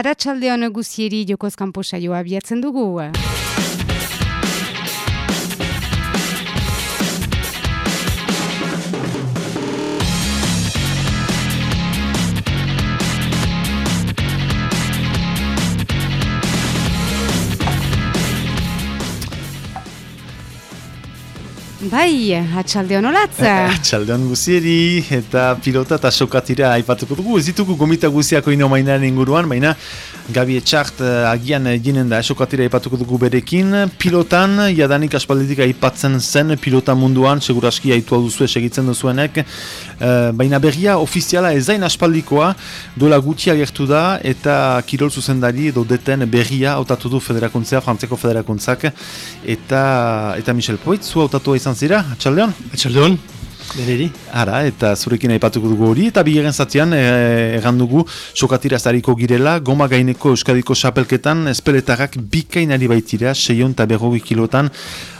aratsaldean guzieri jokoz kanposaioa biatzen dugu. Bai, atxaldeon olatza. Atxaldeon guzieri eta pilota eta sokatira aipatuko dugu. Ez ditugu gomita guziako ino mainaren inguruan, baina Gabi Etxart uh, agian ginen da sokatira aipatuko dugu berekin. Pilotan, jadanik aspalditik aipatzen zen pilota munduan, seguraski aitu duzu segitzen duzuenek. Uh, baina berria ofiziala ezain aspaldikoa dola gutia gertu da eta kirol zuzendari edo deten berria autatu du federakuntzea, frantzeko federakuntzak eta, eta Michel Poit, zu autatu izan zira, atxaldeon? Atxaldeon, bereri. Ara, eta zurekin aipatuko dugu hori, eta bigarren zatian eh, egan dugu sokatira girela, goma gaineko euskadiko xapelketan, espeletarrak bikainari baitira, seion eta berrogi kilotan,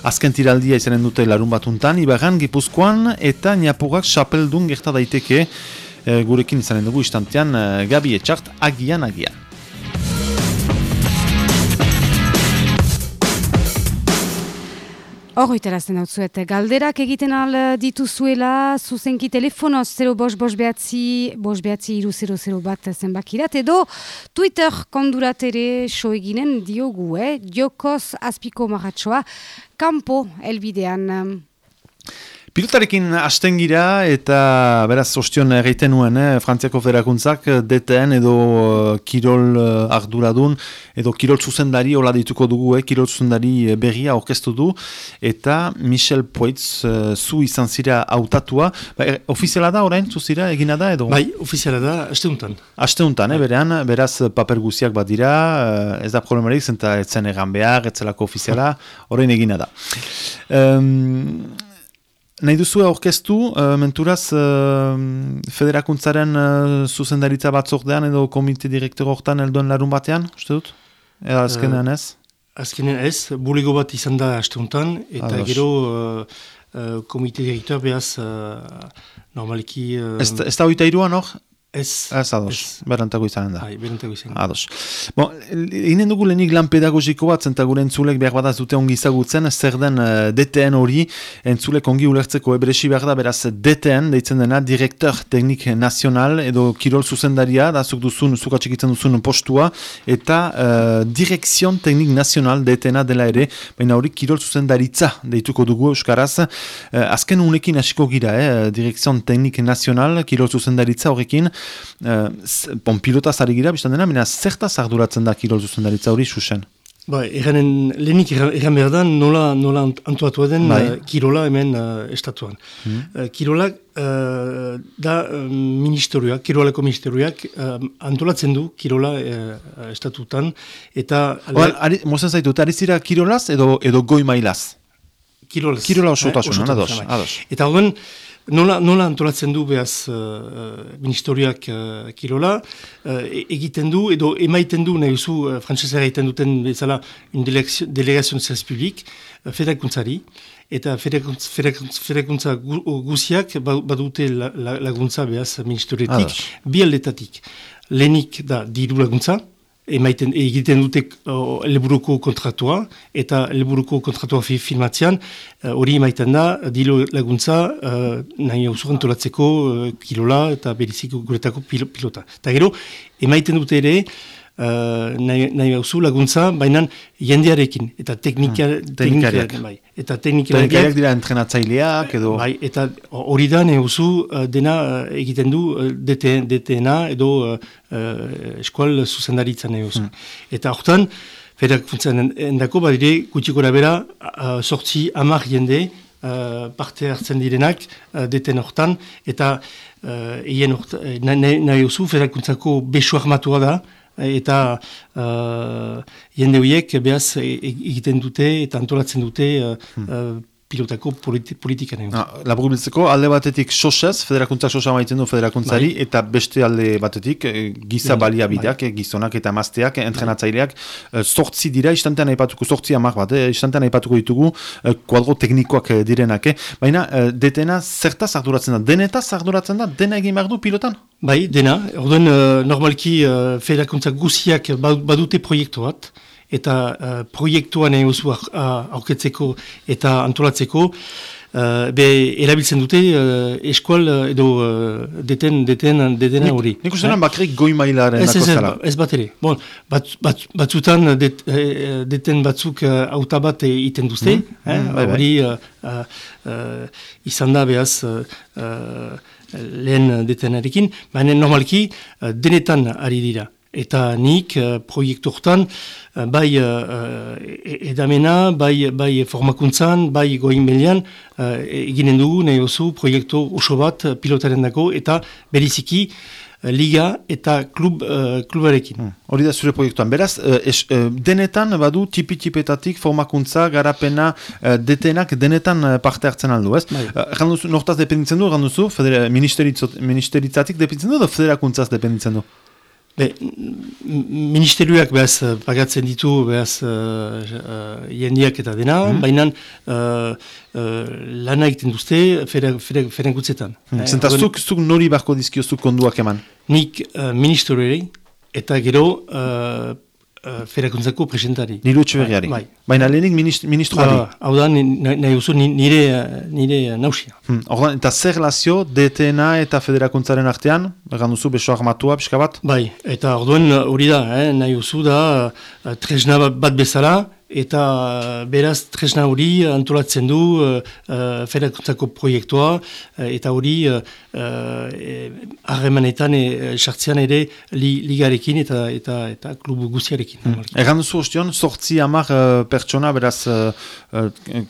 azken tiraldia izanen dute larun batuntan, ibaran, gipuzkoan, eta niapugak xapeldun gerta daiteke, eh, gurekin izanen dugu istantean, eh, gabi etxart, agian, agian. Hor iterazten dut zuet, galderak egiten al dituzuela, zuzenki telefonoz 0 bos bos behatzi, bos behatzi iru 00 bat zenbakirat, edo Twitter kondurat ere so eginen diogu, eh? Jokoz azpiko maratsoa, kampo elbidean. Pilotarekin hasten gira eta beraz ostion egiten nuen, eh, Frantziako federakuntzak DTN edo uh, kirol uh, arduradun edo kirol zuzendari hola dituko dugu, eh, kirol zuzendari berria orkestu du eta Michel Poitz uh, zu izan zira autatua. Ba, er, ofiziala da orain zuzira egina da edo? Bai, ofiziala da, haste untan. Haste untan, eh, berean, beraz paper guziak bat dira, uh, ez da problemarik zenta etzen egan behar, etzelako ofiziala, orain egina da. Um, Nahi duzu aurkeztu, uh, menturaz, uh, federakuntzaren uh, zuzendaritza batzordean edo komite direktor horretan elduen larun batean, uste dut? Eda azkenean ez? Uh, azkenean ez, buligo bat izan da asteuntan, eta Ados. gero uh, komite direktor behaz normaliki... Uh, ez, ez da oita iruan hor? Ez. Ez ados, berantako izanen da. Hai, berantako izanen da. Ados. Bon, inen dugu lehenik lan pedagogiko bat, zenta gure entzulek behar badaz dute ongi izagutzen, zer den uh, DTN hori, entzulek ongi ulertzeko ebresi behar da, beraz DTN, deitzen dena, Direktor Teknik Nazional, edo Kirol Zuzendaria, da zuk duzun, zuk atxikitzen duzun postua, eta uh, Direkzion Teknik Nazional DTNa dela ere, baina hori Kirol Zuzendaritza deituko dugu Euskaraz. Uh, azken unekin hasiko gira, eh? Direkzion Teknik Nazional, Kirol Zuzendaritza horrekin, uh, bon, pilota zari gira, biztan dena, mina zerta zarduratzen da kirol zuzendaritza hori susen? Ba, eranen, lehenik eran behar da, nola, nola antuatu den bai. uh, kirola hemen uh, estatuan. Hmm. Uh, kirola uh, da ministerioak, kirolako ministerioak uh, antolatzen du kirola uh, estatutan, eta... Oan, ari, mozen zaitu, ari zira kirolaz edo, edo goi mailaz? Kirolaz. Kirola osotasun, eh, ados, ados. Eta horren, Nola, nola antolatzen du behaz uh, ministeriak uh, kirola, uh, egiten du, edo emaiten du, nahi zu, uh, frantzesera egiten duten bezala, un delegazio zerz publik, uh, federakuntzari, eta federakuntza guziak ba, badute laguntza behaz ministerioetik, bi aldetatik. Lehenik da diru laguntza, emaiten egiten dute helburuko kontratua eta helburuko kontratua fi filmatzean eh, hori uh, emaiten da dilo laguntza uh, nahi hau tolatzeko uh, kilola eta beriziko guretako pilota. Eta gero, emaiten dute ere uh, nahi, nahi laguntza, baina jendearekin, eta teknika, hmm, teknikariak. Bai, eta teknikariak dira entrenatzaileak, edo... Bai, eta hori da nahi uh, dena uh, egiten du uh, DTNA edo uh, eskual zuzendaritza nahi hmm. Eta horretan, ferak funtzen endako, badire, gutxikora bera, uh, sortzi amak jende, Uh, parte hartzen direnak uh, deten hortan, eta uh, eien nahi, nahi oso, ferakuntzako besu armatua da, eta uh, jende horiek behaz e, e, egiten dute eta antolatzen dute uh, hmm. Pilotako politi politikan egin. Ah, Laburbiltzeko, alde batetik sosez, federakuntza sosa maiten du federakuntzari, bai. eta beste alde batetik, eh, giza bai. baliabideak, bai. gizonak eta mazteak, bai. entrenatzaileak, bai. sortzi dira, istantean aipatuko, sortzi amak bat, eh, istantean aipatuko ditugu, kuadro teknikoak direnak, eh? baina detena zertaz arduratzen da, denetaz arduratzen da, dena egin behar du pilotan? Bai, dena, orduen normalki federakuntza guziak badute proiektu bat, eta uh, proiektuan egin guzu auketzeko eta antolatzeko, uh, be erabiltzen dute uh, eskual edo uh, deten, deten, detena hori. Nik uste eh? bakrik goi mailaren ez, ez, ez bat ere. Bon, bat, bat, batzutan det, deten batzuk auta uh, bat iten duzte, mm, eh? mm, hori uh, uh, uh, izan da behaz uh, uh, lehen detenarekin, baina normalki uh, denetan ari dira. Eta nik uh, proiektu hortan, uh, bai uh, edamena, bai, bai formakuntzan, bai goin melian, uh, eginen dugu nahi oso proiektu oso bat pilotaren dago eta beriziki liga eta klub, uh, klubarekin. Hmm. Hori da zure proiektuan. Beraz, denetan badu tipi-tipetatik formakuntza, garapena, detenak denetan parte hartzen aldu, ez? Bai. Uh, nortaz dependitzen du, ganduzu, ministeritzatik dependitzen du, edo federakuntzaz dependitzen du? Be, ministerioak behaz pagatzen ditu behaz uh, uh, jendiak eta dena, mm -hmm. baina uh, uh, lana egiten duzte ferenkutzetan. Mm -hmm. zuk, zuk nori barko dizkio zuk konduak eman? Nik uh, ministerioi eta gero uh, uh, ferakuntzako presentari. Niru etxeberriari. Bai. Baina lehenik ministroari. Ba, hau da, nahi usu nire, nire nausia. Hmm. eta zer lazio DTNA eta federakuntzaren artean? Egan duzu beso armatua, pixka bat? Bai, eta orduan hori da, eh, nahi usu da, uh, tresna bat bezala, eta uh, beraz tresna hori antolatzen du uh, uh, federakuntzako proiektua uh, eta hori harremanetan uh, sartzean ere li, ligarekin eta eta eta klubu guziarekin. Hmm. Egan duzu ostion, sortzi amar uh, pertsona beraz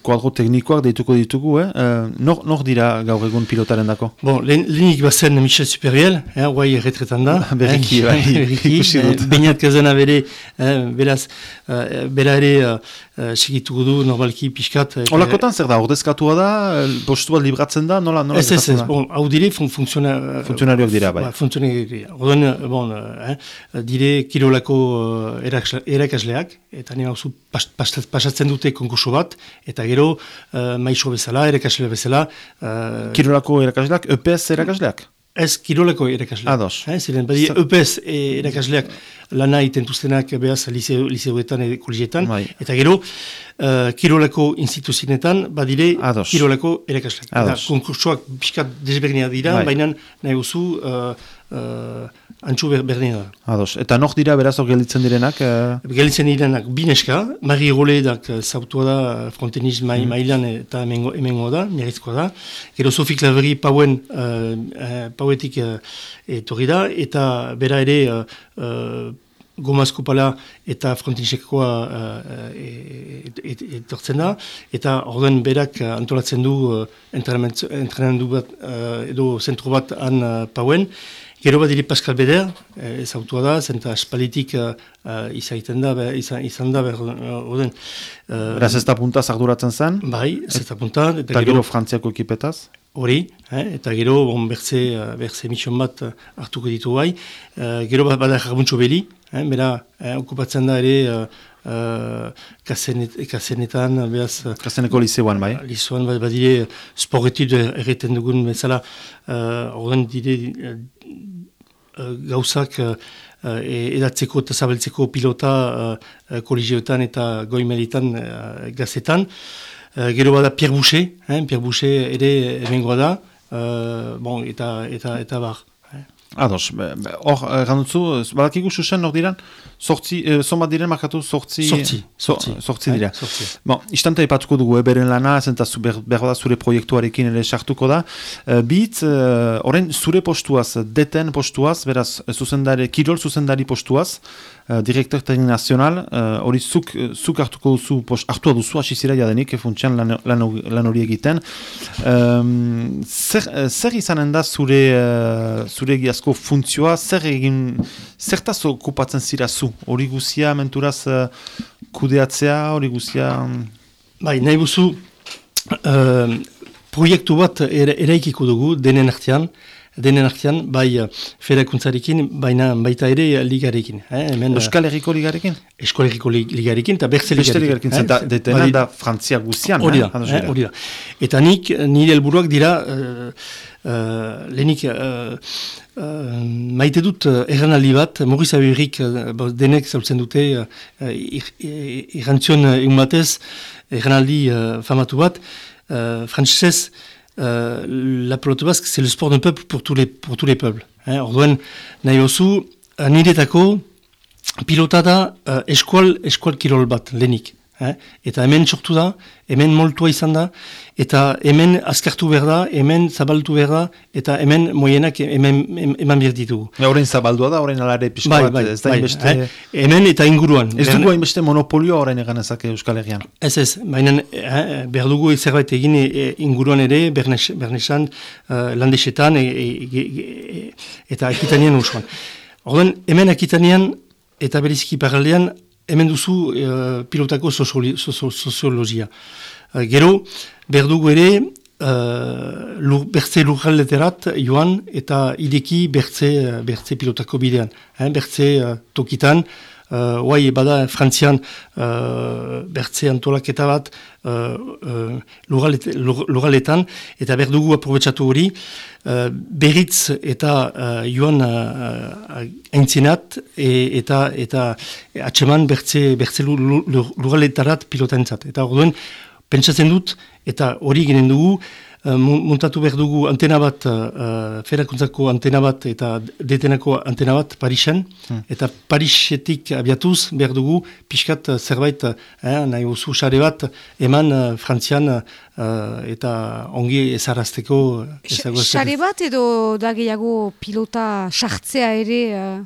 kuadro uh, teknikoak deituko ditugu, eh? uh, nor, nor dira gaur egun pilotaren dako? Bon, lehenik bazen Michel Superiel, eh, guai erretretan da. Berriki, bai, ikusi dut. Bainat kazena bere, eh, beraz, uh, bera ere uh, segituko du normalki pixkat. Uh, Olakotan zer da, ordezkatua da, postua libratzen da, nola? nola ez, ez, ez, bon, hau dire fun, funksiona, funtzionarioak dira, bai. Ba, funtzionarioak dira. Oden, bon, eh, dire kirolako uh, erakasleak, eta nire hau pas, pas, pasatzen dute konkurso bat, eta gero uh, maizo bezala, erakasle bezala. Uh, kirolako erakasleak, EPS erakasleak? Ez kiroleko erakasleak. Ados. Eh, ziren, badi, EPS erakasleak lana itentuztenak behaz liseuetan edo kolegietan. Bai. Eta gero, uh, kiroleko instituzienetan, badire, Ados. kiroleko erakasleak. Ados. Eta konkursoak biskat desberdinak dira, bai. baina nahi guzu, uh, uh, antxu ber, berdina da. Ados. Eta nok dira beraz hor gelditzen direnak? Uh... Gelditzen direnak bineska, Mari Roledak zautua da fronteniz mai, mm. mailan eta emengo, emengo da, miarritzkoa da. Gero Sofi Klaveri pauen, uh, uh, pauetik uh, etorri da, eta bera ere uh, uh, Gomazko pala eta frontinsekoa etortzen da, eta orden berak antolatzen du uh, entrenamendu bat edo zentro bat han pauen, Gero bat diri Pascal Beder, eh, ez autua da, zenta espalitik uh, izaiten da, be, izan, izan da, behar oden. Uh, Beraz ez da punta zarduratzen zen? Bai, ez da punta. Eta, eta gero, frantziako ekipetaz? Hori, eh, eta gero, bon, berze, berze mission bat hartuko ditu bai. Uh, gero bat bada jarbuntxo beli, eh, bera, eh, okupatzen da ere, uh, Uh, kasenet, kasenetan, behaz... Kaseneko liseoan, bai? Liseoan, bai, badire, sporretud erreten dugun, bezala, uh, ordan dire, uh, gauzak uh, edatzeko eta zabeltzeko pilota uh, kolegioetan eta goimelitan uh, gazetan. Uh, gero bada Pierre Boucher, eh, Pierre Boucher ere emengoa da, uh, bon, eta, eta, eta bar. Ados, hor, gandutzu, badakigu susen hor diran, sortzi, eh, zonbat diren markatu sortzi... Sortzi, sortzi. Sortzi dira. Bon, istante ipatuko dugu, eberen lana, zenta ber, da zure proiektuarekin ere sartuko da. Uh, Bit, horren zure postuaz, deten postuaz, beraz, zuzendari, kirol zuzendari postuaz, uh, direktor nazional, hori uh, zuk, zuk hartuko duzu, post, hartua duzu, asizira jadenik, funtsian lan, lan hori egiten. Um, zer, zer izanen da zure, uh, zure asko funtzioa, zer egin, zertaz okupatzen zira zu? Hori guzia menturaz uh, kudeatzea, hori guzia... Bai, nahi guzu, proiektu bat eraikiko dugu denen artean, denen artean, bai uh, ferakuntzarekin, baina baita ere uh, ligarekin. Eh? Hemen, uh, Euskal Herriko ligarekin? Euskal Herriko ligarekin eta berze ligarekin. Eh? detena da Frantzia guzian. Hori da, eh? hori da. Eta nik, nire helburuak dira, uh, uh, lehenik, uh, uh, maite dut erranaldi bat, Maurice Aberrik uh, denek zautzen dute, uh, irrantzion uh, egun batez, erranaldi uh, famatu bat, uh, frantzesez, Euh, la pelote basque, c'est le sport d'un peuple pour tous les, pour tous les peuples. Hein. Orduen, nahi osu, niretako, pilota da uh, eskual, eskual kirol bat, lenik. Eh? Eta hemen sortu da, hemen moltua izan da, eta hemen azkartu behar da, hemen zabaltu behar da, eta hemen moienak hemen eman behar ditugu. Ja, horrein zabaldua da, horrein alare pixko bai, bai, ez da bai, inbeste... Eh? Hemen eta inguruan. Ez dugu hainbeste monopolio horrein egan ezak Euskal Herrian. Ez ez, baina eh, behar dugu zerbait egin e, inguruan ere, bernesan, uh, landesetan, e, e, eta akitanean usuan. Horren, hemen akitanean, eta beriziki paraldean, hemen duzu uh, pilotako soziologia. Uh, gero, berdugu ere, uh, lur, bertze lurraldeterat joan eta ideki bertze, bertze pilotako bidean. Eh, bertze uh, tokitan, uh, bada frantzian uh, bertze antolaketa bat uh, uh, lurraletan, eta berdugu aprobetsatu hori, uh, berriz eta uh, joan uh, aintzinat, e, eta, eta atseman bertze, bertze lurraletarat pilotentzat. Eta orduen, pentsatzen dut, eta hori ginen dugu, Uh, muntatu behar dugu antena bat, uh, ferakuntzako antena bat eta detenako antena bat Parisen, hmm. eta Parisetik abiatuz behar dugu pixkat zerbait, eh, nahi osu xare bat, eman uh, frantzian uh, eta ongi ezarazteko. Xare bat edo da gehiago pilota sartzea ere uh,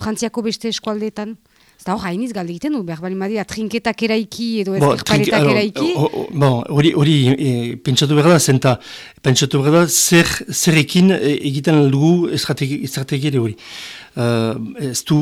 frantziako beste eskualdeetan? Eta hor, hainiz galde egiten du, behar bali madia, trinketak eraiki edo ez erparetak eraiki? Bon, hori, hori e, pentsatu behar da, zenta, pentsatu behar da, zer, zer ekin e, egiten dugu estrategiere hori. Uh, ez du,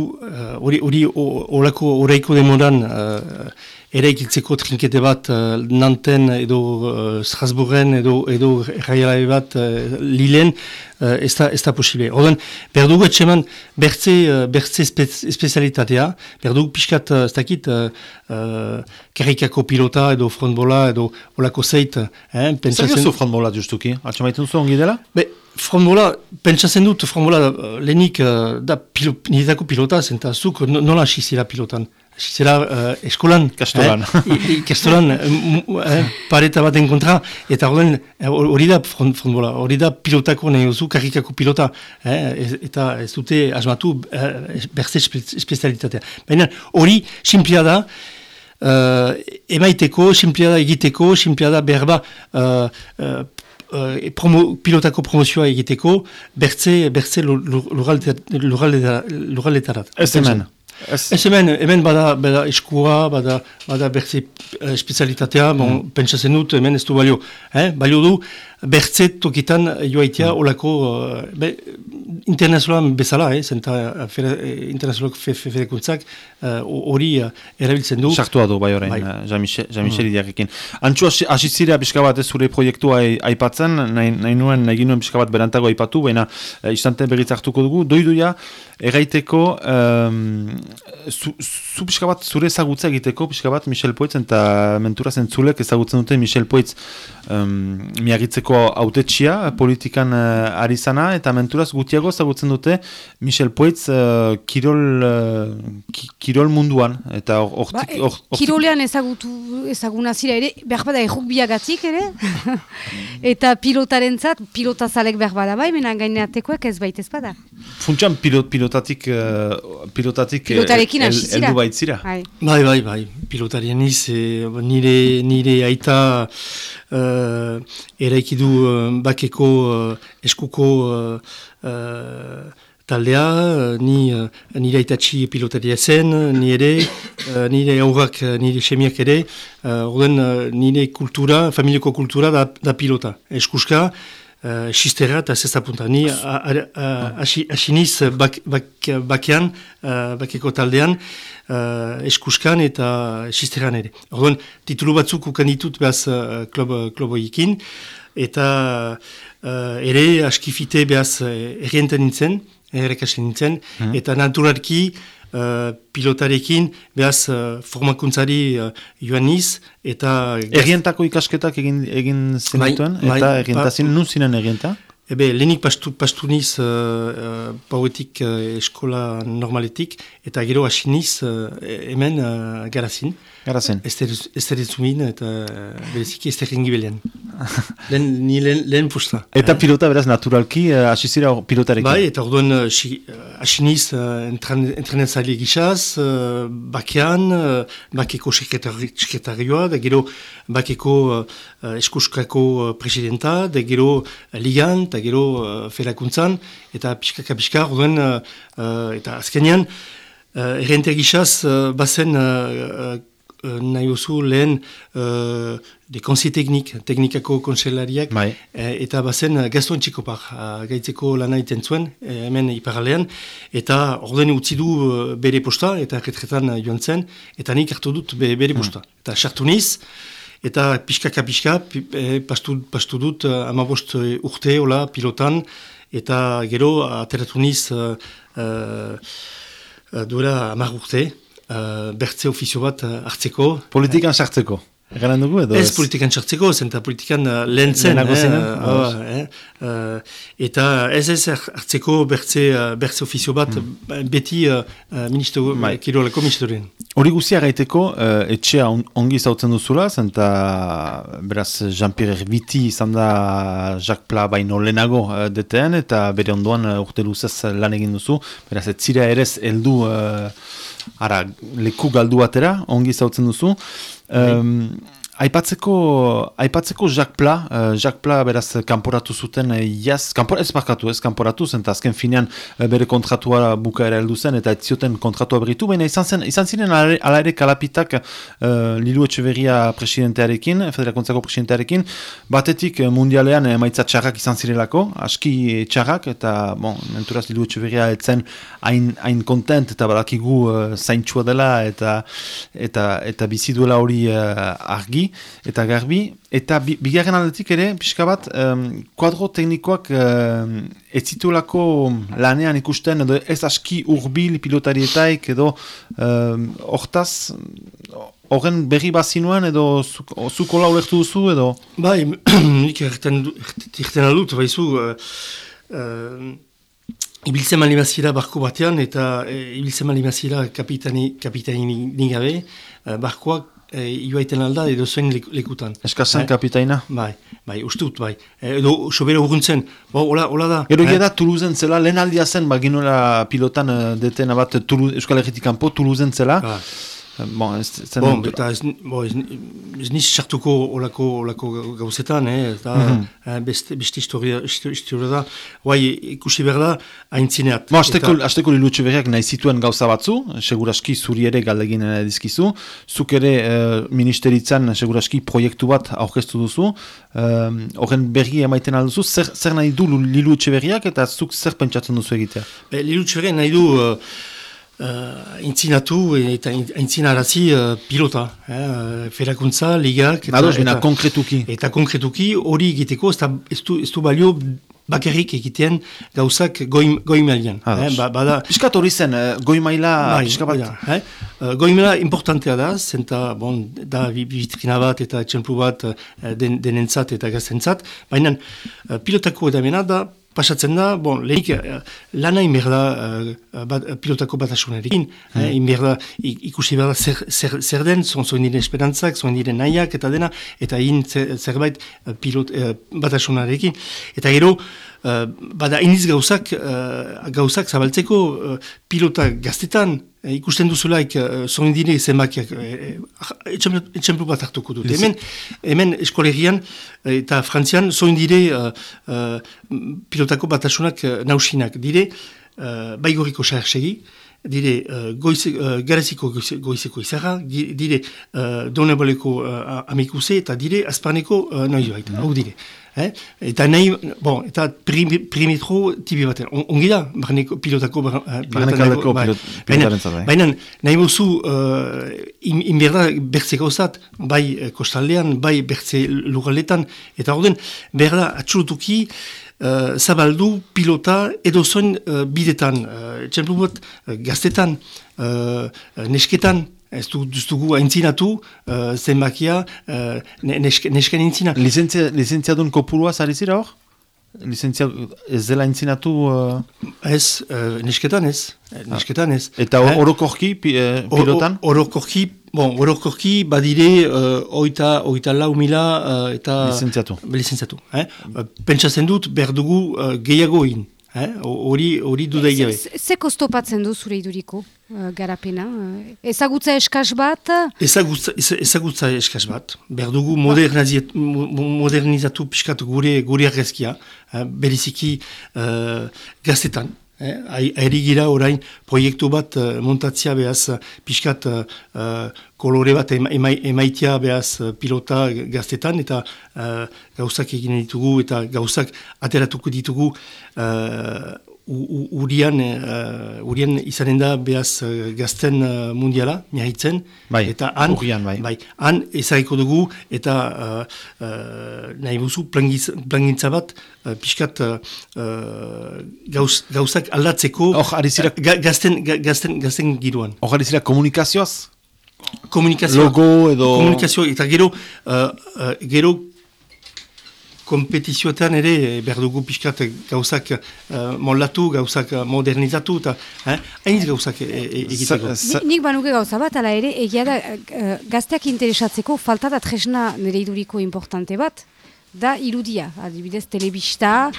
hori, uh, hori, horako horreiko demoran, uh, eraikitzeko trinkete bat uh, Nanten edo uh, Strasbourgen edo, edo erraialai bat uh, Lilen, uh, ez, da, ez da posible. Horren, berdugu etxeman bertze, uh, bertze espezialitatea, berdugu pixkat, uh, ez dakit, uh, uh, kerrikako pilota edo frontbola edo olako zeit. Eh, Zer gazu frontbola justuki? Atxamaiten zu ongi dela? Be, frontbola, pentsatzen dut, frontbola uh, lehenik uh, da pilo, nidetako pilota, zenta zuk nola asizira pilotan. Zera uh, eskolan. Kastolan. Eh? Kastolan, eh, pareta baten kontra, eta hori da frontbola, hori da pilotako nahi oso, karrikako pilota, eh, eta ez dute asmatu eh, berze espezialitatea. Baina hori simplia da, uh, emaiteko, simplia da egiteko, simplia da berba, uh, uh, promo, pilotako promozioa egiteko, bertze, bertze lurraldetarat. Ez hemen. Ez hemen, hemen bada, bada eskua, bada, bada bertze uh, spezialitatea, bon, mm. pentsatzen dut, hemen ez du balio. Eh? Balio du, bertze tokitan joaitea mm. olako, uh, internazioan bezala, eh? zenta uh, internazioak fedekuntzak hori uh, erabiltzen du. Sartua du, bai horrein, bai. Jean-Michel mm. Antxu asitzira pixka bat ez zure proiektua aipatzen, nahi, nahi nuen, nahi nuen pixka bat berantago aipatu, baina uh, istante berriz hartuko dugu, doiduia, erraiteko, um, zu, zu pixka bat zure ezagutza egiteko, pixka bat Michel Poitz eta mentura zentzulek ezagutzen dute Michel Poitz um, miagitzeko autetxia, politikan uh, ari zana, eta menturaz gutiago ezagutzen dute Michel Poitz uh, kirol, uh, kirol munduan. Eta or, ba, or, or, kirolean ezagutu ezaguna zira ere, behar bada erruk biagatik ere, eta pilotaren zat, pilotazalek behar bada bai, menan gaineatekoek ez baita ez bada. Funtsan pilot, pilotatik, uh, pilotatik pilotarekin. Eldu baitzira. Bai, bai, bai, bai. pilotarien iz, e, nire, nire aita uh, eraikidu uh, bakeko uh, eskuko uh, uh, taldea, ni, uh, nire aitatxi pilotaria zen, nire, uh, nire aurrak, nire semiak ere, uh, orden, nire kultura, familiako kultura da, da pilota. Eskuska, uh, xistera eta zestapunta. Ni asiniz bak, bak, bakean, uh, bakeko taldean, uh, eskuskan eta xisteran ere. Orduan, titulu batzuk ukan ditut behaz uh, kloboikin, eta uh, ere askifite behaz errienten nintzen, errekasen nintzen, hmm. eta naturalki, uh, pilotarekin, behaz uh, formakuntzari uh, joan niz, eta... Errientako ikasketak egin, egin zenituen, bai, eta bai, errientazin, ba, nun zinen errienta? Ebe, lehenik pastu, pastu niz uh, uh, pauetik uh, eskola normaletik, eta gero asiniz uh, hemen uh, garazin. Garazen. Ez zumin eta bereziki ez terrengi belean. lehen, ni lehen, lehen posta. Eta pilota beraz naturalki uh, asizira pilotarekin? Bai, eta orduan uh, asiniz uh, entrenatzale gixaz, uh, bakean, uh, bakeko sekretarioa, da gero bakeko uh, eskuskako uh, presidenta, da gero uh, ligan, da gero uh, ferakuntzan, eta pixkaka pixka, orduan, uh, eta azkenean, uh, errente gixaz, uh, bazen uh, uh, nahi oso lehen uh, de konsi teknik, teknikako konselariak, bai. uh, eta bazen Gaston Txikopar, gaitzeko lana iten zuen, hemen iparalean, eta orden utzi du bere posta, eta retretan joan zen, eta nik hartu dut be, bere posta. Hmm. Eta sartu niz, eta pixkaka pixka, pastu, pastu dut amabost urte, hola, pilotan, eta gero ateratu niz uh, uh, duela amar urte, bertze ofizio bat uh, hartzeko. Politikan sartzeko? Eganen dugu edo? Ez, ez politikan sartzeko, zenta politikan uh, lehen zen. Eh, uh, eta ez ez hartzeko bertze, uh, bertze ofizio bat hmm. beti uh, ministro, bai. kirolako ministerien. Hori guzia gaiteko, uh, etxea on, ongi zautzen duzula, zenta beraz Jean-Pierre Herbiti izan da Jacques Pla baino lehenago uh, detean, eta bere ondoan uh, urte luzez lan egin duzu, beraz ez zira erez heldu ara, leku galdu batera, ongi zautzen duzu. Um, Aipatzeko, aipatzeko Jacques Pla, uh, Jacques Pla beraz kanporatu zuten, uh, yes, kanpor, ez markatu, ez kanporatu zen, azken finean uh, bere kontratua bukaera heldu zen, eta ez zioten kontratua berritu, baina izan, zen, izan ziren ala ere kalapitak uh, Lilu Etxeverria presidentearekin, federakontzako presidentearekin, batetik mundialean emaitza txarrak izan zirelako, aski txarrak, eta, bon, menturaz Lilu Etxeverria etzen hain, hain kontent, eta badakigu uh, zaintxua dela, eta, eta, eta bizi duela hori uh, argi, eta garbi, eta bigarren aldetik ere, pixka bat, um, kuadro teknikoak um, ez zitulako lanean ikusten, edo ez aski urbil pilotarietaik, edo hortaz, horren berri bazinuen, edo zuko lau lehtu duzu, edo? Bai, nik erten aldut, baizu, uh, uh, Ibiltzen mali barko batean eta e, ibiltzen mali kapitani, kapitani nigabe, uh, barkoak e, joaiten alda edo zuen lekutan. Eskazan eh? kapitaina? Bai, bai, uste dut, bai. E, edo sobera urguntzen, bo, hola, hola da. Gero eh? da Toulousen zela, lehen aldia zen, ba, pilotan uh, detena bat Euskal Herritik po, Toulousen zela. Bai. Bon, ez, bon, eta ez, bo, ez, ez niz sartuko olako, olako gauzetan, eh, eta mm -hmm. beste, beste historia, historia da, guai ikusi behar da, haintzineat. Bo, azteko, eta... azteko lilutxe berriak nahi zituen gauza batzu, seguraski zuri ere galdegin dizkizu, zuk ere eh, ministeritzan seguraski proiektu bat aurkeztu duzu, horren eh, berri emaiten alduzu, zer, zer nahi du lilutxe berriak eta zuk zer pentsatzen duzu egitea? Be, lilutxe berriak nahi du... Uh, uh, intzinatu eta intzinarazi uh, pilota. Eh, ferakuntza, ligak... Eta, Ados, eta, konkretuki. Eta konkretuki hori egiteko, ez du, du balio bakarrik egiten gauzak goi, goi mailan. Eh, ba, bada... Piskat hori zen, uh, goi maila... Bai, eh? uh, goi maila importantea da, zenta, bon, da vitrina bat eta txemplu bat den, denentzat eta gaztentzat, baina pilotako edamena da pasatzen da, bon, lehik, uh, lana inberda uh, bat, pilotako bat asunarekin, mm. eh, inberda ikusi berda zer, zer, zer den, zon zoen diren esperantzak, zoen diren nahiak, eta dena, eta in zerbait pilot, uh, bat asunarekin. Eta gero, uh, bada iniz gauzak, uh, gauzak zabaltzeko uh, pilota gaztetan, E, ikusten duzulaik, uh, zoin dire zenbakiak, uh, bat hartuko dut. Hemen, hemen eskolerian eta frantzian zoin dire pilotako batasunak uh, nausinak. Dire, uh, baigoriko sahersegi, dire uh, goize, uh, garaziko goizeko izarra, dire uh, doneboleko uh, amikuse eta dire azpaneko uh, noizioa. Hau dire. Eh? Eta nahi, bon, eta primetro tibi baten. On, ongi da, barneko pilotako uh, pilotako bai. pilotaren bai. Baina, nahi mozu, uh, inberda bertze gauzat, bai kostaldean, bai bertze lugaletan, eta orden, berda, atxurutuki, uh, zabaldu pilota edo uh, bidetan. Uh, Txemplu bat, uh, gaztetan, uh, nesketan, ez du, dugu haintzinatu, uh, zenbakia, uh, nesken haintzina. Lizentzia, lizentzia kopurua zari zira hor? Lizentzia ez dela haintzinatu? Uh... Ez, uh, nesketan ez. Nesketan ez. Eta eh? orokorki uh, pilotan? Orokorki, bon, orokorki badire uh, oita, oita lau mila uh, eta... Lizentziatu. Lizentziatu. Eh? Pentsatzen dut, berdugu uh, gehiago egin. Hori eh? hori dudai gabe. Ze kostopatzen du zure iduriko uh, garapena? Uh, ezagutza eskaz bat? Ezagutza, ezagutza eskaz bat. Berdugu modernizatu piskat gure, gure arrezkia. Uh, beriziki uh, gaztetan. Eh, gira orain proiektu bat uh, montatzia behaz uh, pixkat uh, kolore bat emaitia behaz pilota gaztetan eta uh, gauzak egin ditugu eta gauzak ateratuko ditugu urian, uh, urian izanen da behaz uh, gazten uh, mundiala, miahitzen. Bai, eta han, urian, bai. bai. Han ezagiko dugu eta uh, uh, nahi buzu plangintza bat uh, pixkat uh, gauz, gauzak aldatzeko oh, arizira... ga, gazten, ga, gazten, gazten giroan. Hor arizira komunikazioaz? Komunikazio. Logo edo... Komunikazio eta gero, uh, gero kompetizioetan ere eh, behar dugu pixkat gauzak uh, mollatu, gauzak modernizatu, eta eh, hainiz gauzak e, e, egiteko. Nik banuke gauza bat, ala ere, egia da uh, gazteak interesatzeko falta da tresna nire iduriko importante bat, da irudia, adibidez, telebista,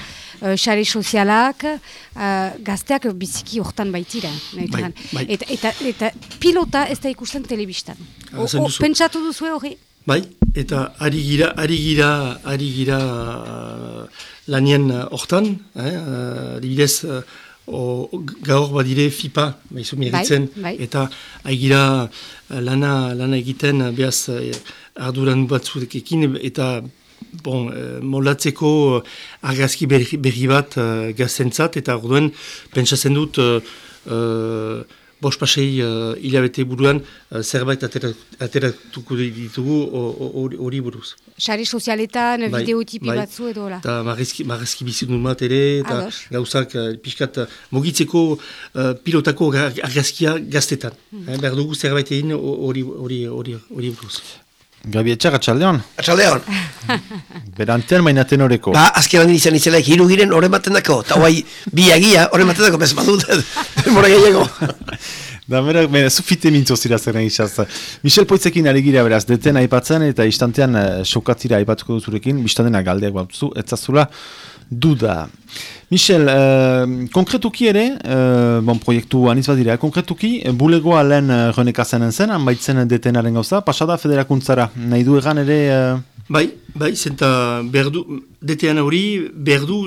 xare uh, sozialak, uh, gazteak biziki hortan baitira. Bai, bai. Eta, eta, eta pilota ez da ikusten telebistan. Pentsatu duzu hori? Bai, eta ari gira, ari gira, ari gira uh, lanien uh, hortan, eh, uh, dibidez, uh, gaur badire FIPA, baizu miritzen, bai, bai. eta ari gira uh, lana, lana egiten uh, behaz uh, arduran batzuekin, eta bon, uh, molatzeko uh, argazki berri, berri bat uh, gaztentzat, eta orduen pentsatzen dut, uh, bost pasei uh, hilabete buruan uh, zerbait ateratuko ditugu hori buruz. Sari sozialetan, bai, videotipi bai. batzu edo hola. Eta marrezki bizitun bat ere, eta gauzak uh, pixkat uh, mugitzeko uh, pilotako argazkia gaztetan. Hmm. Eh, behar dugu zerbait egin hori buruz. Gabi etxak, atxaldeon? Atxaldeon. Berantean mainaten horreko. Ba, azken handi izan izelaik, hiru giren horre baten dako. Ta guai, bi agia, horre baten dako, bez badut, demora gehiago. da, mera, mera, zufite mintzo zira zer isaz. Michel Poitzekin ari gira beraz, deten aipatzen eta istantean uh, sokatira aipatuko duzurekin, biztadena galdeak bat zu, etzazula duda. Michel, uh, konkretuki ere, uh, bon, proiektu aniz bat dira, konkretuki, bulegoa lehen uh, renekazen zen, anbaitzen detenaren gauza, pasada federakuntzara, nahi du egan ere... Uh... Bai, bai, zenta berdu, detean hori, berdu,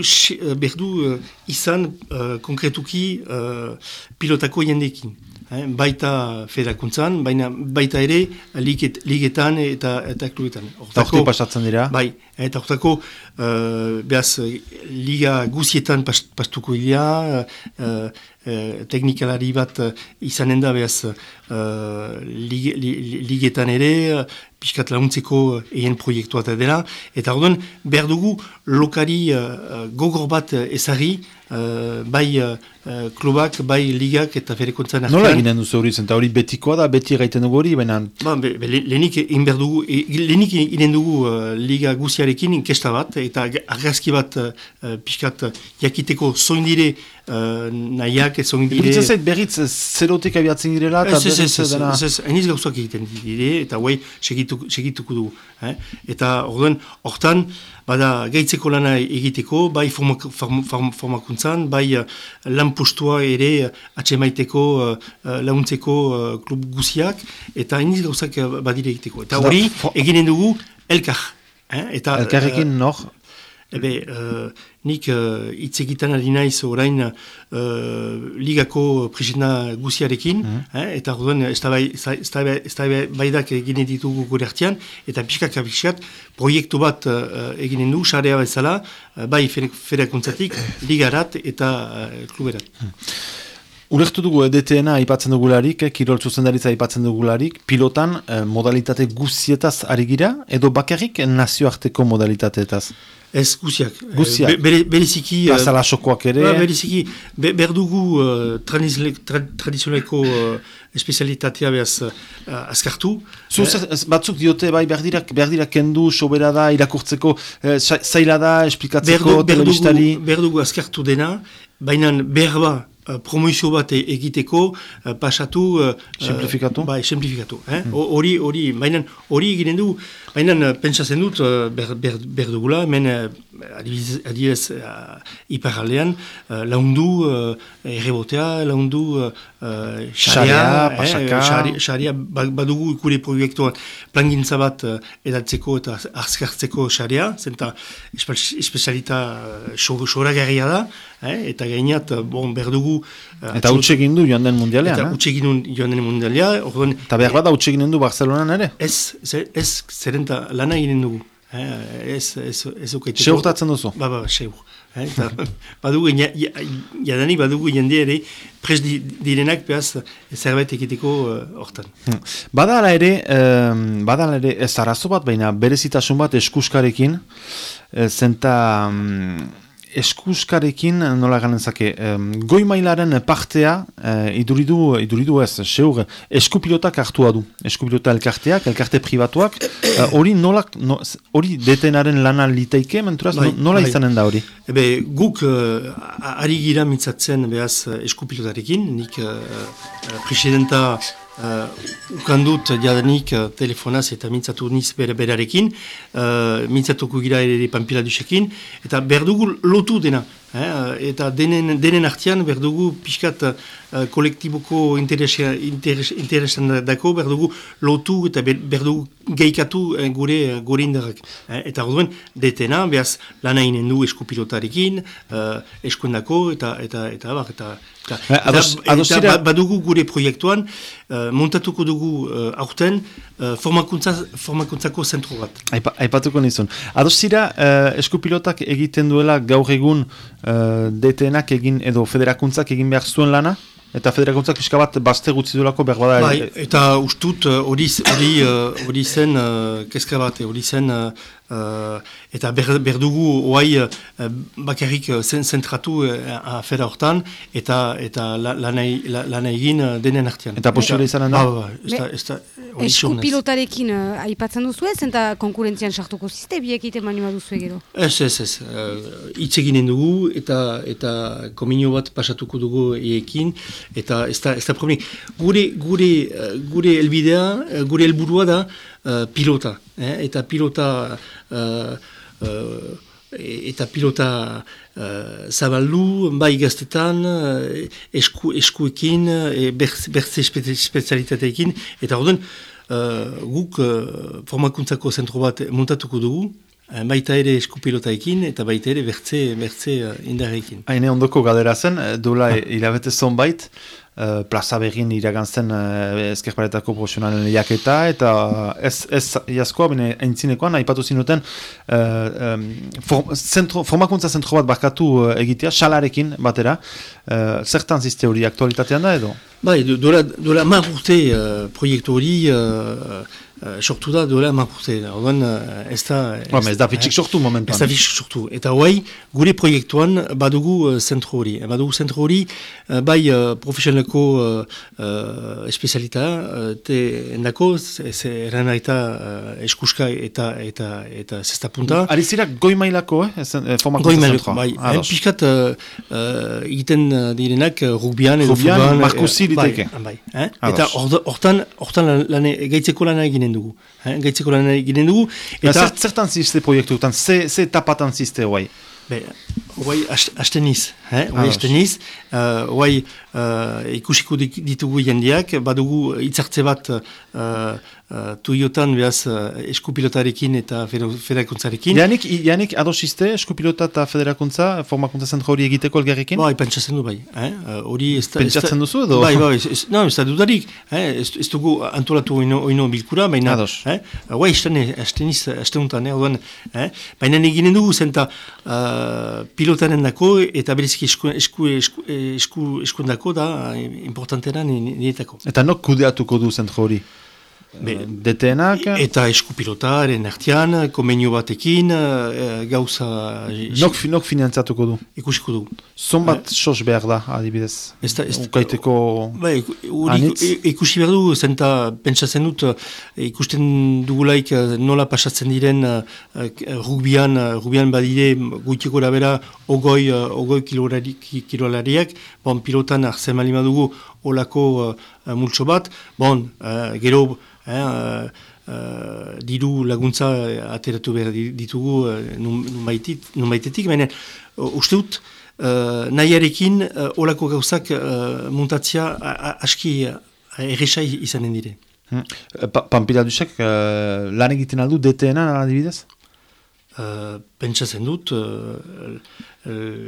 berdu uh, izan uh, konkretuki uh, pilotako jendekin. Eh, baita federakuntzan, baina baita ere liget, ligetan eta eta klubetan. Hortako pasatzen dira. Bai, eta hortako uh, behaz liga guzietan pastuko dira, uh, uh, teknikalari bat izanen da behaz uh, ligetan ere, uh, pixkat launtzeko egen proiektua eta dela, eta orduan behar dugu lokari uh, gogor bat ezari, uh, bai uh, klubak, bai ligak eta ferekontzan artean. Nola eginen duzu hori zen, hori betikoa da, beti gaiten dugu hori, baina... Ba, be, be, lehenik dugu, e, lehenik inen dugu uh, liga guziarekin inkesta bat, eta argazki bat uh, pixkat jakiteko zoindire uh, nahiak, zoindire... Eta zait berriz zerotek abiatzen girela, eta berriz... Ez, ez, ez, eniz gauzak egiten dire, eta guai segituko dugu. Eh? Eta horren, hortan, bada gaitzeko lana egiteko, bai formakuntzan, bai uh, lan postua ere uh, atxemaiteko uh, uh, launtzeko uh, klub guziak, eta iniz gauzak badire egiteko. Eta hori eginen dugu elkar. Eh? Eta, Elkarrekin uh, nor? Ebe, uh, nik uh, itzegitan ari naiz orain uh, ligako presidena guziarekin, mm -hmm. eta orduan ez da baidak egine ditugu gure hartian, eta pixkak pixkat proiektu bat uh, eginen du, xarea bezala, uh, bai federakuntzatik, ligarat eta uh, kluberat. Mm Ulertu dugu EDTNA aipatzen dugularik, eh, kirol zuzendaritza aipatzen dugularik, pilotan eh, modalitate guzietaz ari gira, edo bakarrik nazioarteko modalitateetaz? Ez guziak. Guziak. Eh, be, beriziki... Plazala sokoak ere. Ba, beriziki, be, berdugu uh, tradizioneko uh, espezialitatea behaz uh, azkartu. Zuz, eh? batzuk diote, bai, berdirak, berdirak kendu, sobera da, irakurtzeko, eh, zaila da, esplikatzeko, berdu, telebistari. Berdugu azkartu dena, baina berba promoizio bat e-, egiteko pasatu simplifikatu bai simplifikatu eh hmm. hori eh? hori baina hori egiten du baina uh, pentsatzen dut uh, ber, ber, berdugula hemen uh, adibidez uh, iparaldean uh, laundu uh, errebotea laundu uh, xaria eh, xaria ba, badugu ikure proiektuan plangintza bat uh, edatzeko eta arzkartzeko xaria zenta espezialita xoragarria da eh, eta gainat, bon, berdugu... Uh, eta utxegin du joan den mundialean, Eta utxegin du joan den mundialean, orduan... Eta behar bat utxegin du Barcelonan ere? Ez, ez, zerenta lana eginen dugu. Eh, ez, ez, ez ukaiteko... Seurtatzen duzu? Ba, ba, seur. Eh, badugu, jadanik badugu jende ere, pres di, direnak behaz zerbait ekiteko uh, hortan. Hmm. Badala ere, um, badala ere, ez arazo bat, baina berezitasun bat eskuskarekin, eh, zenta... Um, eskuskarekin nola ganenzake, um, goi mailaren partea uh, iduridu, iduridu ez, seur, eskupilotak hartua du. Eskupilota elkarteak, elkarte privatuak, eh, hori uh, nola, hori detenaren lana liteike, menturaz, bai, nola bai. izanen da hori? Ebe, guk uh, ari gira mitzatzen behaz eskupilotarekin, nik uh, presidenta Uh, ukandut jadanik uh, telefonaz eta mintzatu niz bere berarekin, uh, mintzatuko gira ere pampila eta berdugu lotu dena. Eh, eta denen, denen artian berdugu pixkat uh, kolektiboko interesan interes, dako berdugu lotu eta berdugu geikatu uh, gure, gure indarrak. Eh, eta orduen, detena, behaz lana inen du eskupilotarekin, uh, eskuendako, eta eta eta eta, eta, eta, eta, eta badugu gure proiektuan, uh, montatuko dugu uh, aurten, uh, formakuntza, formakuntzako zentru bat. Aipa, aipatuko nizun. Adostira, uh, eskupilotak egiten duela gaur egun uh, DTNak egin edo federakuntzak egin behar zuen lana? Eta federakuntzak pixka bat bazte gutzi duelako behar bada... Bai, eta ustut hori uh, zen uh, keska bat, hori zen Uh, eta ber, berdugu oai uh, bakarrik uh, zentratu uh, afera hortan eta eta lana egin uh, denen artean. Eta posibila izan da? Ba, ba, Esku pilotarekin uh, aipatzen duzu ez, eta konkurentzian sartuko ziste biek ite manima duzu egero? Ez, ez, ez. Uh, dugu eta eta kominio bat pasatuko dugu eekin eta ez da, ez da Gure, gure, uh, gure elbidea, gure elburua da uh, pilota. Eh? Eta pilota... Uh, uh, eta pilota uh, zabaldu, bai gaztetan, uh, esku, eskuekin, e, bertze spezialitateekin, eta orduan, uh, guk uh, formakuntzako zentro bat montatuko dugu, Baita ere eskupilotaekin eta baita ere bertze, bertze uh, indarrekin. Haine ondoko gadera zen, dola ah. hilabete zonbait, uh, plaza begin iragantzen uh, ezkerparetako profesionalen lehiaketa, eta ez, ez jaskoa, bine entzinekoan, haipatu zinuten, uh, um, for, zentro, formakuntza zentro bat bakatu uh, egitea, xalarekin batera, uh, zertan ziste hori aktualitatean da edo? Bai, dola, dola marrurte uh, proiektu hori, uh, Uh, sortu da duela marpurte. Orduan, uh, ez da... Ez, ez da fitxik sortu momentan. Ez da fitxik sortu. Eta hoai, gure proiektuan badugu uh, zentro hori. Badugu zentro hori, uh, bai uh, profesionaleko uh, uh, espezialita, uh, te endako, ez erren aita uh, eskuska eta eta eta zesta punta. Ari zira goi mailako, eh? Eh, goi mailako, bai. Hain pixkat uh, uh, egiten direnak rugbian edo. Rugbian, markusi diteke. Bai, bai. Eh? Eta hortan, hortan lan, gaitzeko lan egin dugu. Eh? Gaitzeko lan eginen dugu. Eta... Zertan ziste proiektu, ze, ze tapatan ziste hoai? Be, Oai, asteniz, eh? Oai, asteniz. Uh, oai, uh, ikusiko ditugu jendeak, badugu itzartze bat uh, uh, tuiotan behaz uh, eskupilotarekin eta federakuntzarekin. Janik, Janik adosizte eskupilota eta federakuntza, formakuntza zentra hori egiteko elgarrekin? Bai, pentsatzen du bai. Eh? Hori ez da... Pentsatzen duzu edo? Bai, bai, ez, no, ez da dudarik. Eh? Ez, ez dugu antolatu oino, oino bilkura, baina... Ados. Eh? Oai, asteniz, asteuntan, eh? eh? Baina eginen dugu zenta uh, pilotaren dako eta bereziki esku, esku, esku, esku, da importantera niretako. Eta nok kudeatuko du zentro hori? Be, Detenak? Eta eskupilotaren artian, komenio batekin, e, gauza... Nok, nok finantzatuko du? Ikusiko du. Zonbat e, sos behar da, adibidez? Ez da, ez Ukaiteko... Ba, ikusi behar du, zenta pentsatzen dut, ikusten dugulaik nola pasatzen diren rugbian, rugbian badire guiteko bera ogoi, ogoi kilolariak, bon, pilotan arzen malima dugu olako uh, multso bat, bon, uh, gero uh, uh, diru laguntza ateratu behar ditugu uh, nun baitetik, baina uh, uste dut, uh, nahiarekin uh, olako gauzak uh, muntatzia aski uh, erresai izanen dire. Hmm. Pa Pampila duzak, uh, lan egiten aldu DTN-a adibidez? Uh, pentsatzen dut, uh,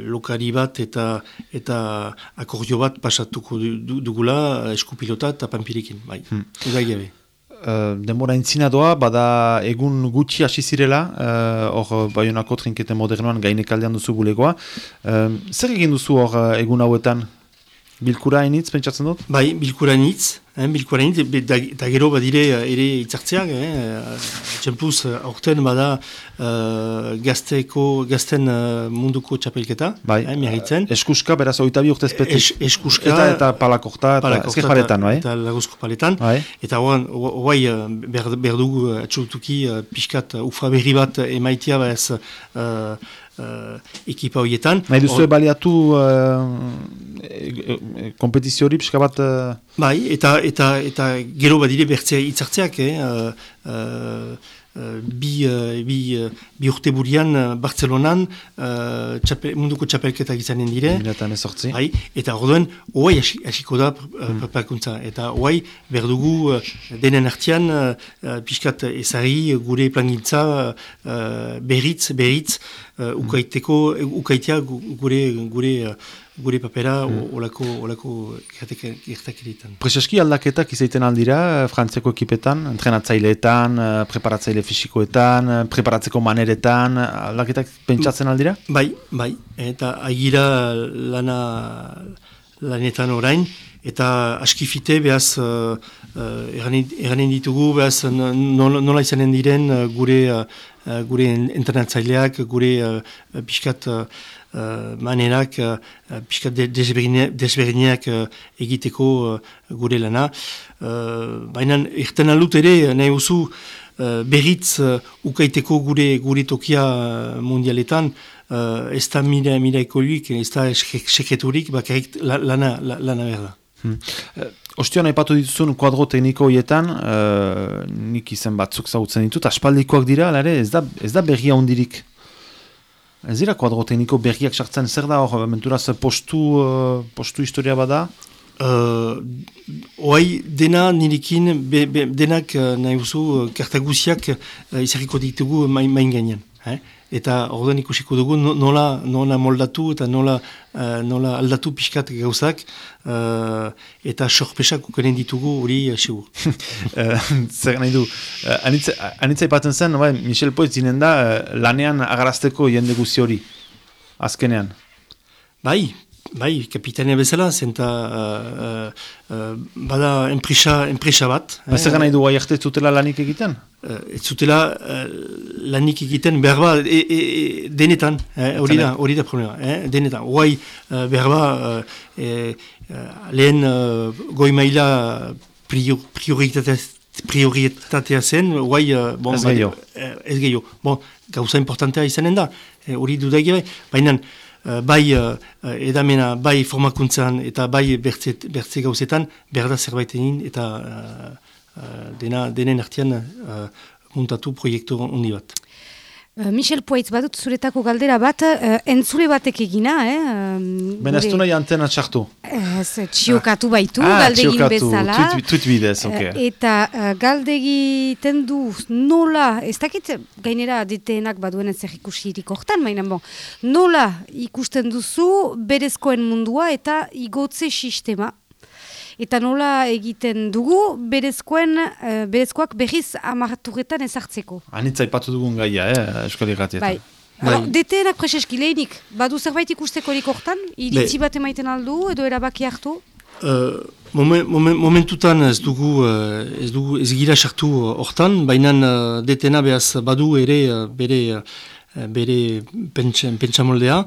lokari bat eta eta akordio bat pasatuko dugula eskupilota eta pampirikin, bai, hmm. gabe. Uh, denbora entzinadoa, bada egun gutxi hasi zirela, hor uh, baionako trinkete modernoan gainekaldean duzu bulegoa. Uh, zer egin duzu hor egun hauetan? Bilkura initz, pentsatzen dut? Bai, bilkura initz, eh, bilkura initz, eta gero badire eh, ere itzartzeak, eh, txempuz, aurten bada uh, gazteko, gazten uh, munduko txapelketa, bai. eh, miagitzen. Eskuska, beraz, oita bi urtez peti. Es, eskuska. Eta, eta palakorta, eta paletan, bai? Eta lagozko paletan. Bai. Eta hoan, hoai, berdugu atxutuki, pixkat, ufa berri bat emaitia, bez, uh, uh, ekipa horietan. Nahi duzu baliatu uh, e, e, kompetizio hori pixka bat... Uh... Bai, eta, eta, eta gero badire bertzea itzartzeak, eh? Uh, uh, bi, uh, bi, uh, bi urte burian Bartzelonan uh, txapel, munduko txapelketak izanen dire. Bai, eta orduen, oai hasiko da mm. preparakuntza. Eta oai berdugu uh, denen artian uh, pixkat ezari gure plangintza uh, berriz, berriz, uh, ukaiteko, ukaitea gure, gure, gure papera mm. olako, olako gertakiritan. Prezeski aldaketak izaiten aldira, frantzeko ekipetan, entrenatzaileetan, preparatzaile fisikoetan, preparatzeko maneretan, aldaketak pentsatzen aldira? Bai, bai, eta agira lana lanetan orain, eta askifite behaz uh, uh, ditugu, behaz nola izanen diren gure uh, gure internatzaileak, gure uh, pixkat uh, manerak, uh, pixkat desberdinak uh, egiteko gure lana. Baina, erten alut ere, nahi usu, uh, berriz ukaiteko gure, gure tokia mundialetan, ez da mira, mira ekoluik, ez da sekreturik, bakarrik lana, lana berda. Hmm. Ostion, aipatu dituzun kuadro tekniko hietan, uh, nik izen batzuk zautzen ditut, aspaldikoak dira, lare, ez da, ez da berria hondirik. Ez dira kuadro tekniko berriak sartzen, zer da hor, menturaz postu, uh, postu historia bada? Uh, oai, dena nirikin, be, be, denak uh, nahi usu, uh, kartaguziak uh, izarriko ditugu main, main gainean. Eh? Eta orduan ikusiko dugu nola, nola moldatu eta nola, uh, nola aldatu pixkat gauzak uh, eta sorpesak ukaren ditugu hori uh, segur. Zer nahi du, anitza ipatzen zen, bai, Michel Poitz zinen da lanean agarazteko jende guzi hori, azkenean. Bai, Bai, kapitania bezala, zenta uh, uh, bada enpresa, enpresa bat. Ba, zer gana idu aierte ez zutela lanik egiten? Uh, ez zutela uh, lanik egiten behar ba, e, e, e, denetan, hori eh, da, hori da problema, eh, denetan. Hoai uh, behar ba, lehen uh, goi maila prioritatea, prioritatea zen. Uh, bon, ez gehiago. Ez gehiago. Bon, gauza importantea izanen da, hori eh, dudagia, baina... Eh, bai uh, edamena, bai formakuntzan eta bai bertze, bertze gauzetan, berda zerbait egin eta uh, dena, denen artian uh, muntatu proiektu handi bat. Uh, Michel Poitz, badut zuretako galdera bat, uh, entzule batek egina, eh? Um, Ben ez du nahi antena txartu. Ez, txiokatu baitu, Ah, galdegin txiokatu, bezala. tweet- tweet bidez, ok. Eh, eta uh, galdegiten du nola, ez dakit gainera diteenak baduen zer ikusirik hortan, baina bon, nola ikusten duzu berezkoen mundua eta igotze sistema. Eta nola egiten dugu berezkoen, uh, berezkoak berriz amarturetan ezartzeko. Anitza ipatu dugun gaia, eh, Euskal Irratietan. Bai. Bai. DTNak preseski lehenik, badu zerbait ikustekorik hortan? Iritzi bat emaiten aldu edo erabaki hartu? Uh, momen, momen, momentutan ez dugu, uh, ez dugu ez gira sartu hortan, baina uh, detena behaz badu ere uh, bere, uh, bere pentsa, pentsamoldea,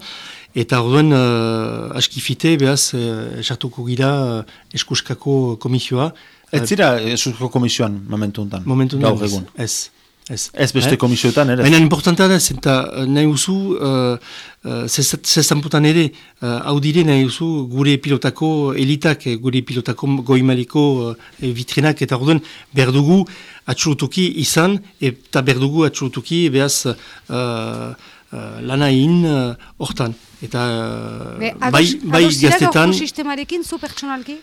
eta orduen uh, askifite behaz uh, sartuko gira uh, eskuskako komisioa. Ez zira esusko komisioan momentu honetan, Momentu gaur ez. Ez. Ez, beste Eh? komisioetan, ere? Baina importantea da, zenta uh, nahi uzu, uh, uh, zezamputan ere, uh, hau dire nahi uzu gure pilotako elitak, eh, gure pilotako goimaliko uh, vitrinak, eta orduen berdugu atxurutuki izan, eta berdugu atxurutuki behaz uh, uh, lana egin uh, hortan. Eta uh, Be, bai, ados, bai ados zira gaztetan... sistemarekin, zu pertsonalki?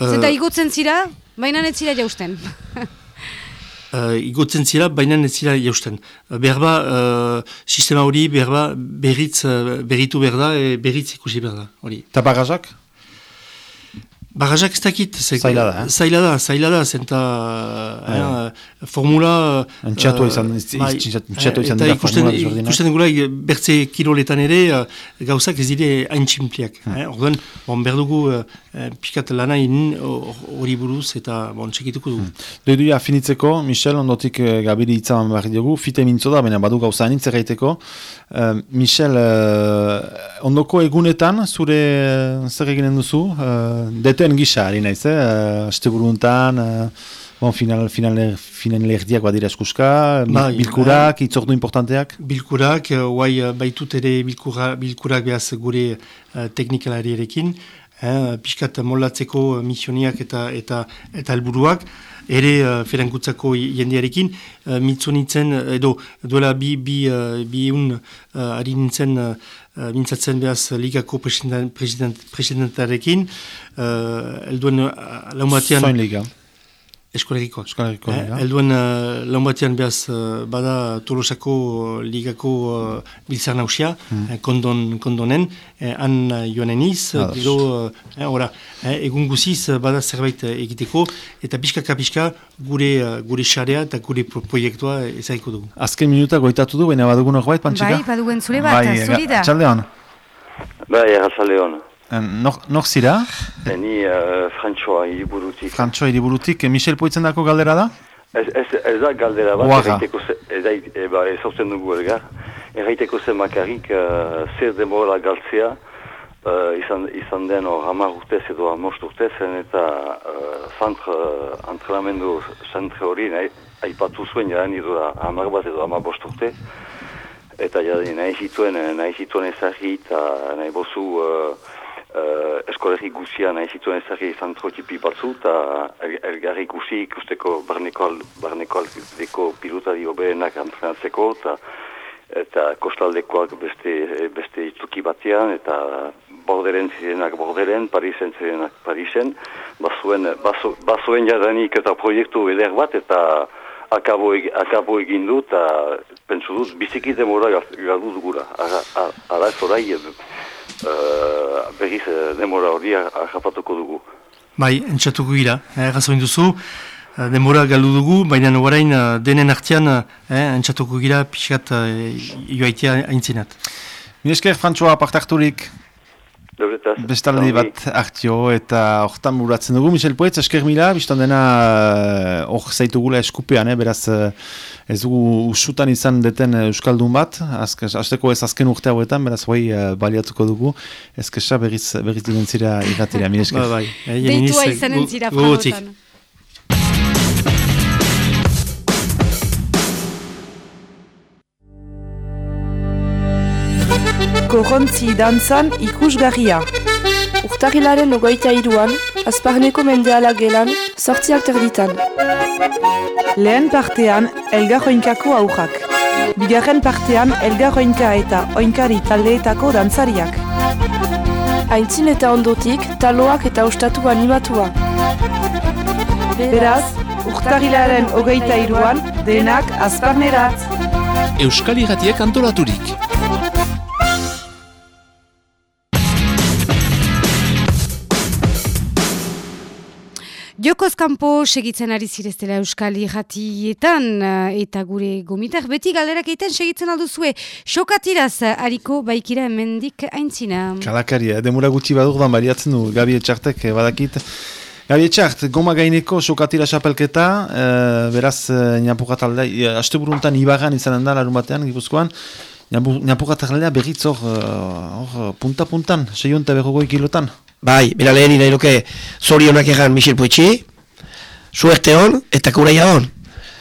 uh, Zeta igotzen zira, baina ez zira jausten. uh, igotzen zira, baina ez zira jausten. Uh, berba, uh, sistema hori berba berritz, uh, berritu berda, e, berritz ikusi berda, hori. Eta bagazak? Barajak ez dakit. Zaila da, eh? Zaila da, zaila da, zenta Bai. eh, formula... Entxeatua eh, izan- iz- iz- bai, entxeatua izan eta dira formula desberdinak. ikusten gula, eh, bertze kiroletan ere, eh, gauzak ez dire hain tximpliak. Hmm. Eh? Orduan, bon, berdugu uh, pikat lana egin hori buruz eta bon, txekituko dugu. Doiduia finitzeko, Michel, ondotik eh, gabiri hitzaman behar dugu, fite mintzo da, baina badu gauza anintze gaiteko. Eh, Michel, eh, ondoko egunetan, zure eh, zer eginen duzu? Uh, deten gisa, ari naiz, eh? Uh, Asteburuntan, uh, bon, final, final, final lerdiak badira eskuska, Bai, bilkurak, itzordu importanteak? Bilkurak, uh, guai uh, baitut ere bilkura, bilkurak behaz gure uh, teknikalariarekin, eh, pixkat molatzeko misioniak eta eta eta helburuak ere uh, ferankutzako jendearekin, uh, mitzu edo duela bi, bi, uh, bi egun uh, ari nintzen uh, uh, mintzatzen behaz ligako president, president, presidentarekin, uh, elduen uh, laumatean... Zoin liga. Eskolegiko. Eskolegiko, Eh, ja. Elduen uh, laun batean behaz uh, bada Tolosako uh, ligako uh, biltzar nausia, eh, kondon, kondonen, eh, han uh, joanen iz, Ados. gero, uh, eh, ora, eh, egun guziz uh, bada zerbait uh, egiteko, eta pixka pixka gure, uh, gure xarea eta gure pro proiektua ezagiko dugu. Azken minuta goitatu du, baina badugu norbait, pantxika? Bai, badugu entzule bat, zuri da. Txalde hon. Bai, erratzale Nor zira? Ni uh, Frantxoa hiriburutik. Frantxo hiriburutik, eh, Michel Poitzen dako galdera da? Ez, ez, ez da galdera bat, erraiteko ez e, ba, ez hausten dugu elgar. Erraiteko zen makarrik, uh, zer demora galtzea, uh, izan, izan den hor hamar urtez edo hamost urtez, zen eta uh, zantre, uh, antrenamendu zantre hori nahi, aipatu zuen jaren idu da hamar bat edo hamar bost urte. Eta jaren nahi zituen, eh, nahi zituen ezagri eta nahi bozu uh, uh, eskolegi guzia nahi zituen ezagri zantrotipi batzu eta el, elgarri ikusi ikusteko barneko, al- barneko aldeko pilotari oberenak antrenatzeko eta eta kostaldekoak beste, beste itzuki batean eta borderen zirenak borderen, Parisen zirenak Parisen, bazuen, bazo, bazuen jadanik eta proiektu eder bat eta akabo, akabo egin du eta pentsu dut biziki demora gaz- galdu dugula. Ara, ara, ara ez orai uh, berriz eh, demora hori agapatuko dugu. Bai, entxatuko gira, eh, razoin duzu, eh, denbora galdu dugu, baina orain eh, denen artean eh, entxatuko gira pixkat eh, joaitea aintzinat. Minesker Frantxoa parte Dobretaz, bestaldi bat hartio eta hortan buratzen dugu. Michel Poetz, esker mila, biztan dena eh, hor zaitugula eskupean, eh, beraz eh, ez dugu usutan izan deten eh, Euskaldun bat, azke, azteko ez azken urte hauetan, beraz hoi eh, baliatuko dugu. Ezkesa berriz, berriz diren zira irratira, minesker. Ba, bai, eh, Deitua izanen zira fragotan. Korrontzi dantzan ikusgarria. Urtarrilaren ogoita iruan, azparneko mendeala gelan, sortziak terditan. Lehen partean, elgarroinkako aurrak. Bigarren partean Elgar Oinka eta Oinkari taldeetako dantzariak. Aintzin eta ondotik taloak eta ostatu animatua. Beraz, urtarilaren hogeita iruan, denak azparnerat. Euskal Iratiek antolaturik. Jokoz kanpo segitzen ari zireztela Euskal Irratietan eh, eta gure gomitak beti galderak egiten segitzen alduzue. Xokatiraz hariko baikira hemendik aintzina. Kalakari, eh, demura gutxi badur dan bariatzen du, Gabi Etxartek eh, badakit. Gabi Etxart, goma gaineko xokatira xapelketa, eh, beraz, eh, niapukat aldea, eh, aste ibagan izanen da, larun batean, gipuzkoan, niapukat aldea berriz hor, punta-puntan, seionta berrogoi kilotan. Bai, bera lehen irailoke zorionak egan Michel Puitxi, suerte hon eta kuraia hon.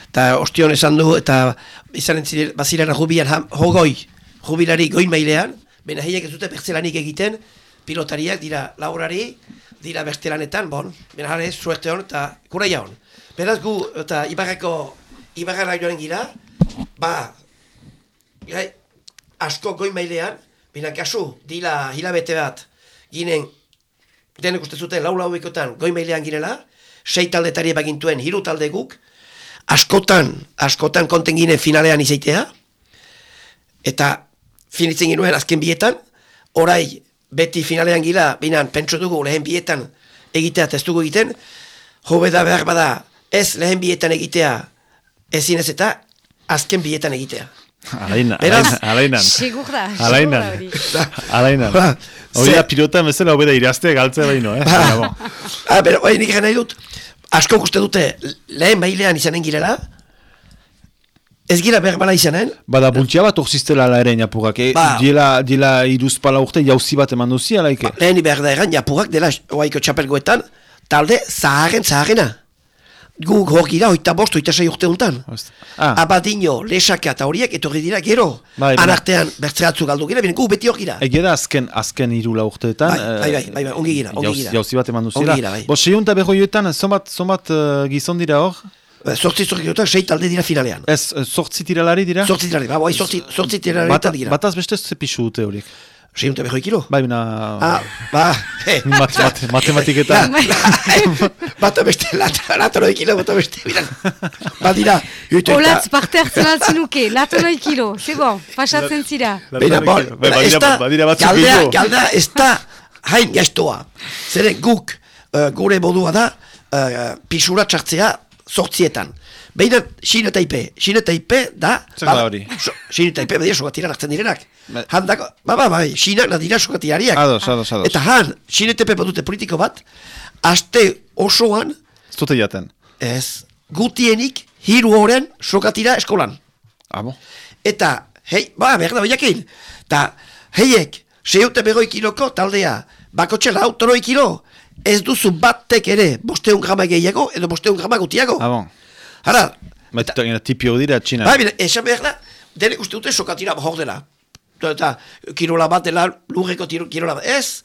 Eta ostion esan du, eta izan entzire, bazirana jubian ham, hogoi, jubilari goi mailean, bena heiek ez dute bertzelanik egiten, pilotariak dira laurari, dira bestelanetan, bon, bena jare, suerte hon eta kuraia hon. Beraz gu, eta ibarrako, ibarra joan gira, ba, gai, asko goi mailean, bena kasu, dila hilabete bat, ginen denek uste zuten lau lauekotan goi mailean girela, sei taldetari bagintuen hiru talde guk, askotan, askotan konten ginen finalean izaitea, eta finitzen ginuen azken bietan, orai beti finalean gila, binan pentsu dugu lehen bietan egitea dugu egiten, hobe da behar bada ez lehen bietan egitea ezin ez eta azken bietan egitea. Alaina, Beraz- alainan. Segur da. Alainan. da hori. Alainan. Ba, Hori da pilota bezala hobeda irazte galtzea baino, eh? Ba, bon. ah, bero, oai, nik nahi dut, asko uste dute lehen mailean izanen girela, ez gira berbala izanen, Bada bultxia bat orziztela ala ere niapugak, eh? Ba. Diela, diela iruzpala urte jauzi bat eman duzi, alaike? lehen behar da egan, japurak dela oaiko txapelgoetan, talde zaharen zaharena. Gu hor gira, oita bost, oita sei urte untan. Ah, Abadino, lesaka eta horiek etorri dira gero. Bai. Anartean bertzeratzu galdu gira, bine gu beti hor gira. egia da azken, azken irula urteetan. Bai, bai, bai, bai, bai, ongi gira, ongi gira. Jauzi bat eman gira, bai. Bo, seiunta behoioetan, zonbat uh, gizon dira hor? Sortzi zorki dut, sei talde dira finalean. Ez, eh, sortzi tiralari dira? Sortzi tirari, ba, bai, sortzi, sortzi tirari Bat, gira. bataz beste ze pixu dute horiek. Seiunte behoi kilo. Bai, bina... Ah, ba, he. mat, mat, matematiketan. bata beste, lata, lata noi kilo, bata beste, biran. Ba dira, jutu Olatz parte hartzen altzen nuke, lato noi kilo, c'est bon, pasatzen zira. Baina, bon, Bai, badira- da, badira batzuk galdea, gehiago. galdea ez da hain gaiztoa. Zeren guk, uh, gure modua da, uh, pisura txartzea sortzietan. Baina, Xina Taipe, Xina Taipe da... Zer da hori? so- Xina Taipe, badira sokatiran hartzen direnak. Handako, ba, ba, bai, Xina nadira sokatirariak. Ados, ados, ados. Eta han, Xina Taipe badute politiko bat, aste osoan, Ez dute jaten. ez, gutienik, hiru horren sokatira eskolan. Abo. Eta, hei, ba, behar da baiakin. Eta, heiek, seute berroi kiloko taldea, bakotxe lau toroi kilo, ez duzu batek ere bosteun grama gehiago, edo bosteun grama gutiago. Abo. Hara, Eta tipio dira txina. ba, bine, esan behar da, denek uste dute sokatira hor dela. Eta, eta kirola bat dela, lurreko kirola bat. Ez,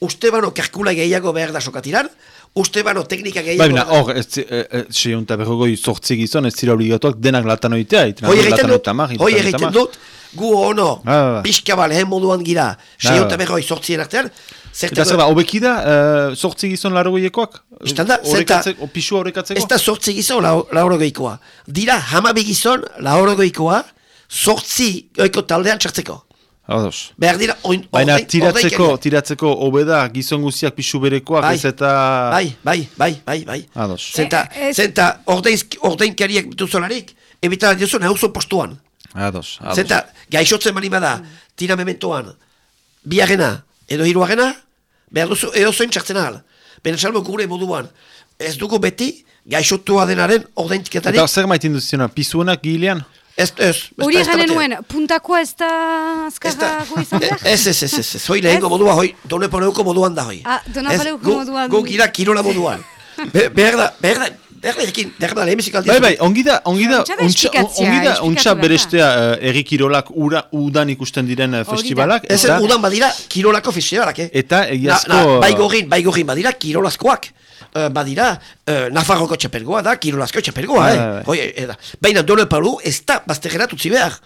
uste bano kalkula gehiago behar da sokatiran, uste bano teknika gehiago. Bai, da. hor, ez, e, e, seiunta berrogoi sortzi gizon, ez zira obligatuak denak latanoitea. Hoi egiten dut, hoi egiten dut, gu ono, Ah, ba, ba. pixka bal, lehen moduan gira, ba. seiota berroi sortzien artean, Eta zer da, hobeki da, uh, sortzi gizon? Bistan da, Horrekatzeko, pisua horrekatzeko? Ez da sortzi gizon lau, lauro goikoa. Dira hamabi gizon goikoa sortzi goiko taldean txartzeko. Ados. Behar dira oin, Baina ordein- tiratzeko, ordeinkariak. tiratzeko hobeda gizon guztiak pisu berekoak Bai. ez eta... Bai, bai, bai, bai, bai. Ados. Zenta, Eh, ez- zenta ordeinkariak duzolarik, ebita diozu nahuzo postuan. Ados, ados. Zenta, gaixotzen bali bada, tira mementoan, biarena edo hiruarena, behar duzu edo zoin txartzen ahal. Bena salbo gure moduan, ez dugu beti gaixotua denaren ordeintzketarik. Eta zer maitin duziona, pisuenak gilean? Ez, ez. Hori da- da batean. nuen, puntakoa ez da da- azkarrago izan behar? Ez, ez, ez, ez, ez, hoi lehenko modua, hoi, doneponeuko moduan da, hoi. Ah, Donapaleuko Ez, gu- moduan. Gu gira kirola moduan. Be, behar da, behar da, da, da, lehenbizik aldiz. Bai, bai, ongi da, ongi da, da ongi da, da. berestea uh, errikirolak ura, udan ikusten diren uh, da. festivalak. Ez, udan badira, kirolako festivalak, eh? eta egiazko... Na, na, bai gorin, bai gorin badira, kirolazkoak. Uh, badira, uh, Nafarroko txapelgoa da, kirolazko txapelgoa, Bai, eh? bai, bai. Hoi, eh, da. Baina dole palu, ez da, bazterrerat utzi behar.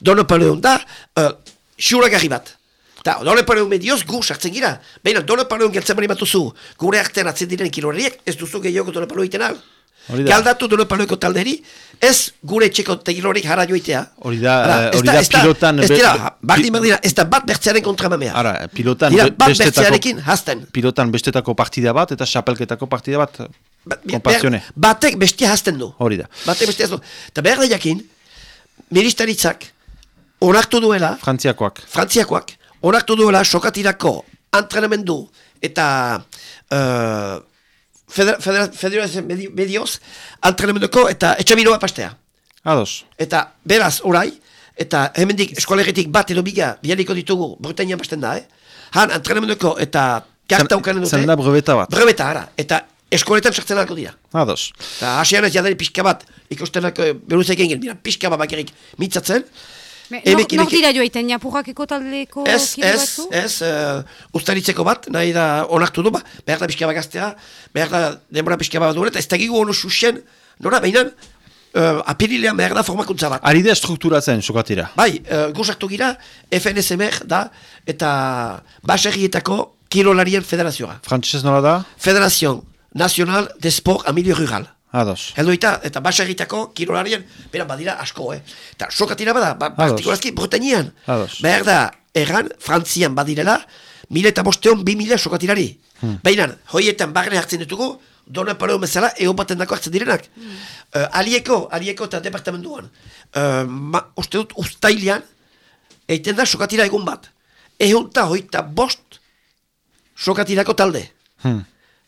Don Napoleon da, uh, xuragarri bat. Eta Don Napoleon medioz gu sartzen gira. Baina Don Napoleon geltzen bali batuzu, gure artean atzen diren kilorariek, ez duzu gehiago Don Napoleon iten al. Da. Galdatu Don Napoleonko talderi, ez gure txeko kilorik jara joitea. Hori da, hori da pilotan Ez dira, bardin pi- berdina, ez da bat bertzearen kontra mamea. Ara, pilotan Dira, bat bertzearekin hasten. pilotan bestetako partida bat eta xapelketako partida bat Ba- be- Batek bestia hasten du. Hori da. Batek bestia hasten du. Eta behar da jakin, ministeritzak onartu duela, Frantziakoak. frantziakoak, onartu duela sokatirako antrenamendu eta uh, federazio medi- medioz antrenamenduko eta etxabiloa pastea. Ados. Eta beraz, orai, eta hemendik eskolegetik bat edo biga bialiko ditugu, Bretaña basten da, eh? Han antrenamenduko eta karta ukanen dute. Zen da breveta bat. Breveta, ara. Eta eskoletan sartzen alko dira. Ados. Eta hasian ez jadari pixka bat, ikustenako beruzek egin, mira, pixka bat bakarrik mitzatzen. Nor nor dira joaiten, Japurrakeko taldeko Ez, ez, ez, uh, ustaritzeko bat, nahi da onartu du, ba, behar da pixka bat gaztea, behar da denbora pixka bat duela, eta ez dakigu ono xuxen, nora, behinan, uh, apirilean behar da formakuntza bat. Ari da strukturatzen sokatira. Bai, uh, guzartu gira, FNSMR da, eta baserrietako kirolarien federazioa. Frantzesez nola da? Federazion Nacional de Sport Amilio Rural. Ados. Heldu eta, eta baserritako kirolarien, bera badira asko, eh? Eta sokatira bada, ba, partikurazki, Bretañean. Ados. Behar da, erran, Frantzian badirela, mila eta bosteon, bi mila sokatirari. Hmm. Baina, hoietan barne hartzen ditugu, Dona Paleo bezala, ego baten dako hartzen direnak. Eh, alieko, alieko eta departamentuan. Uh, ma, uste dut, ustailean, eiten da sokatira egun bat. Ehunta hoita bost sokatirako talde. Hmm.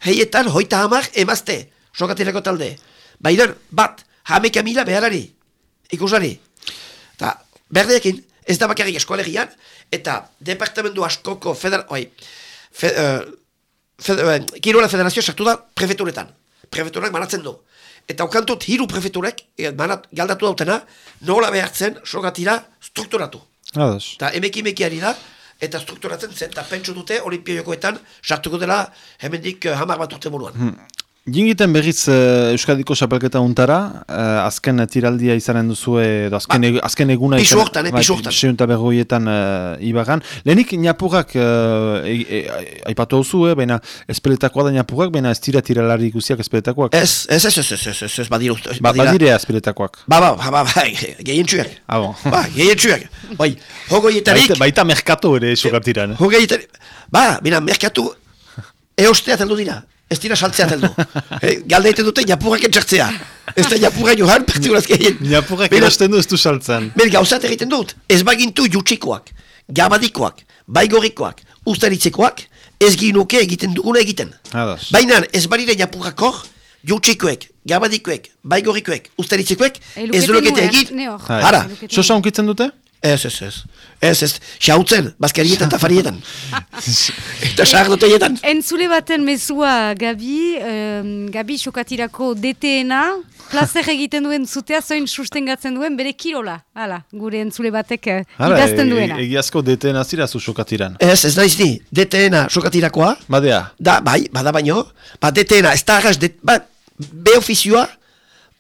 Heietan hoita hamar emazte sokatirako talde. Baina bat, hameka mila beharari, ikusari. Eta berdeekin, ez da bakarrik eskolegian, eta departamentu askoko feder... Oi, fe, uh, fed, uh, Kirola Federazio sartu da prefeturetan. Prefeturak manatzen du. Eta okantut hiru prefeturek, eh, manat, galdatu dautena, nola behartzen sokatira strukturatu. Ados. Eta emeki mekiari da, eta strukturatzen zen, eta pentsu dute olimpiojokoetan sartuko dela hemendik uh, hamar bat urte buruan. Hmm. Jingiten berriz uh, Euskadiko xapelketa untara, uh, azken tiraldia izanen duzu edo azken, Ba, egu- azken eguna pisu hortan, eh, bai, pisu hortan. eta berroietan uh, ibagan. Lehenik Niapurrak uh, e, e, aipatu duzu, eh, baina espeletakoa da Niapurrak, baina ez dira tiralari guziak espeletakoak. Ez, ez, ez, ez, ez, ez, ez, badira, Ba, badire espeletakoak. Ba, ba, ba, ba, ba, gehien txuak. Ah, bon. Ba, gehien txuak. Bai, hogoietarik, Baita, baita merkatu ere sokatiran. Eh? hogeitarik, ba, bina, merkatu, eostea teldu dira. Ez dira saltzea teldu. eh, galdeiten dute, japurrak entzartzea. Ez da japurrak johan, pertiguraz gehien. Niapurrak Bina- erosten du ez du saltzen. Ber gauzat egiten dut, ez bagintu jutsikoak, gabadikoak, baigorikoak, ustaritzekoak, ez ginuke egiten duguna egiten. Baina ez barire japurrakor, jutsikoek, gabadikoek, baigorikoek, ustaritzekoek, ez nuen, egin. Hara, Sosa unkitzen dute? Ez, ez, ez, ez, ez, xautzen, bazkarietan eta farietan. eta sardoteietan. Entzule baten mezua Gabi, um, Gabi xokatirako DTNA, plazer egiten duen zutea, zoin sustengatzen duen bere kirola. Hala, gure entzule batek eh, Hala, idazten e- duena. egiazko deten azira zu sokatiran. Ez, ez naiz ni, DTNA sokatirakoa, Badea. Da, bai, bada baino, ba, detena, ez da arras, det, ba, be ofizioa,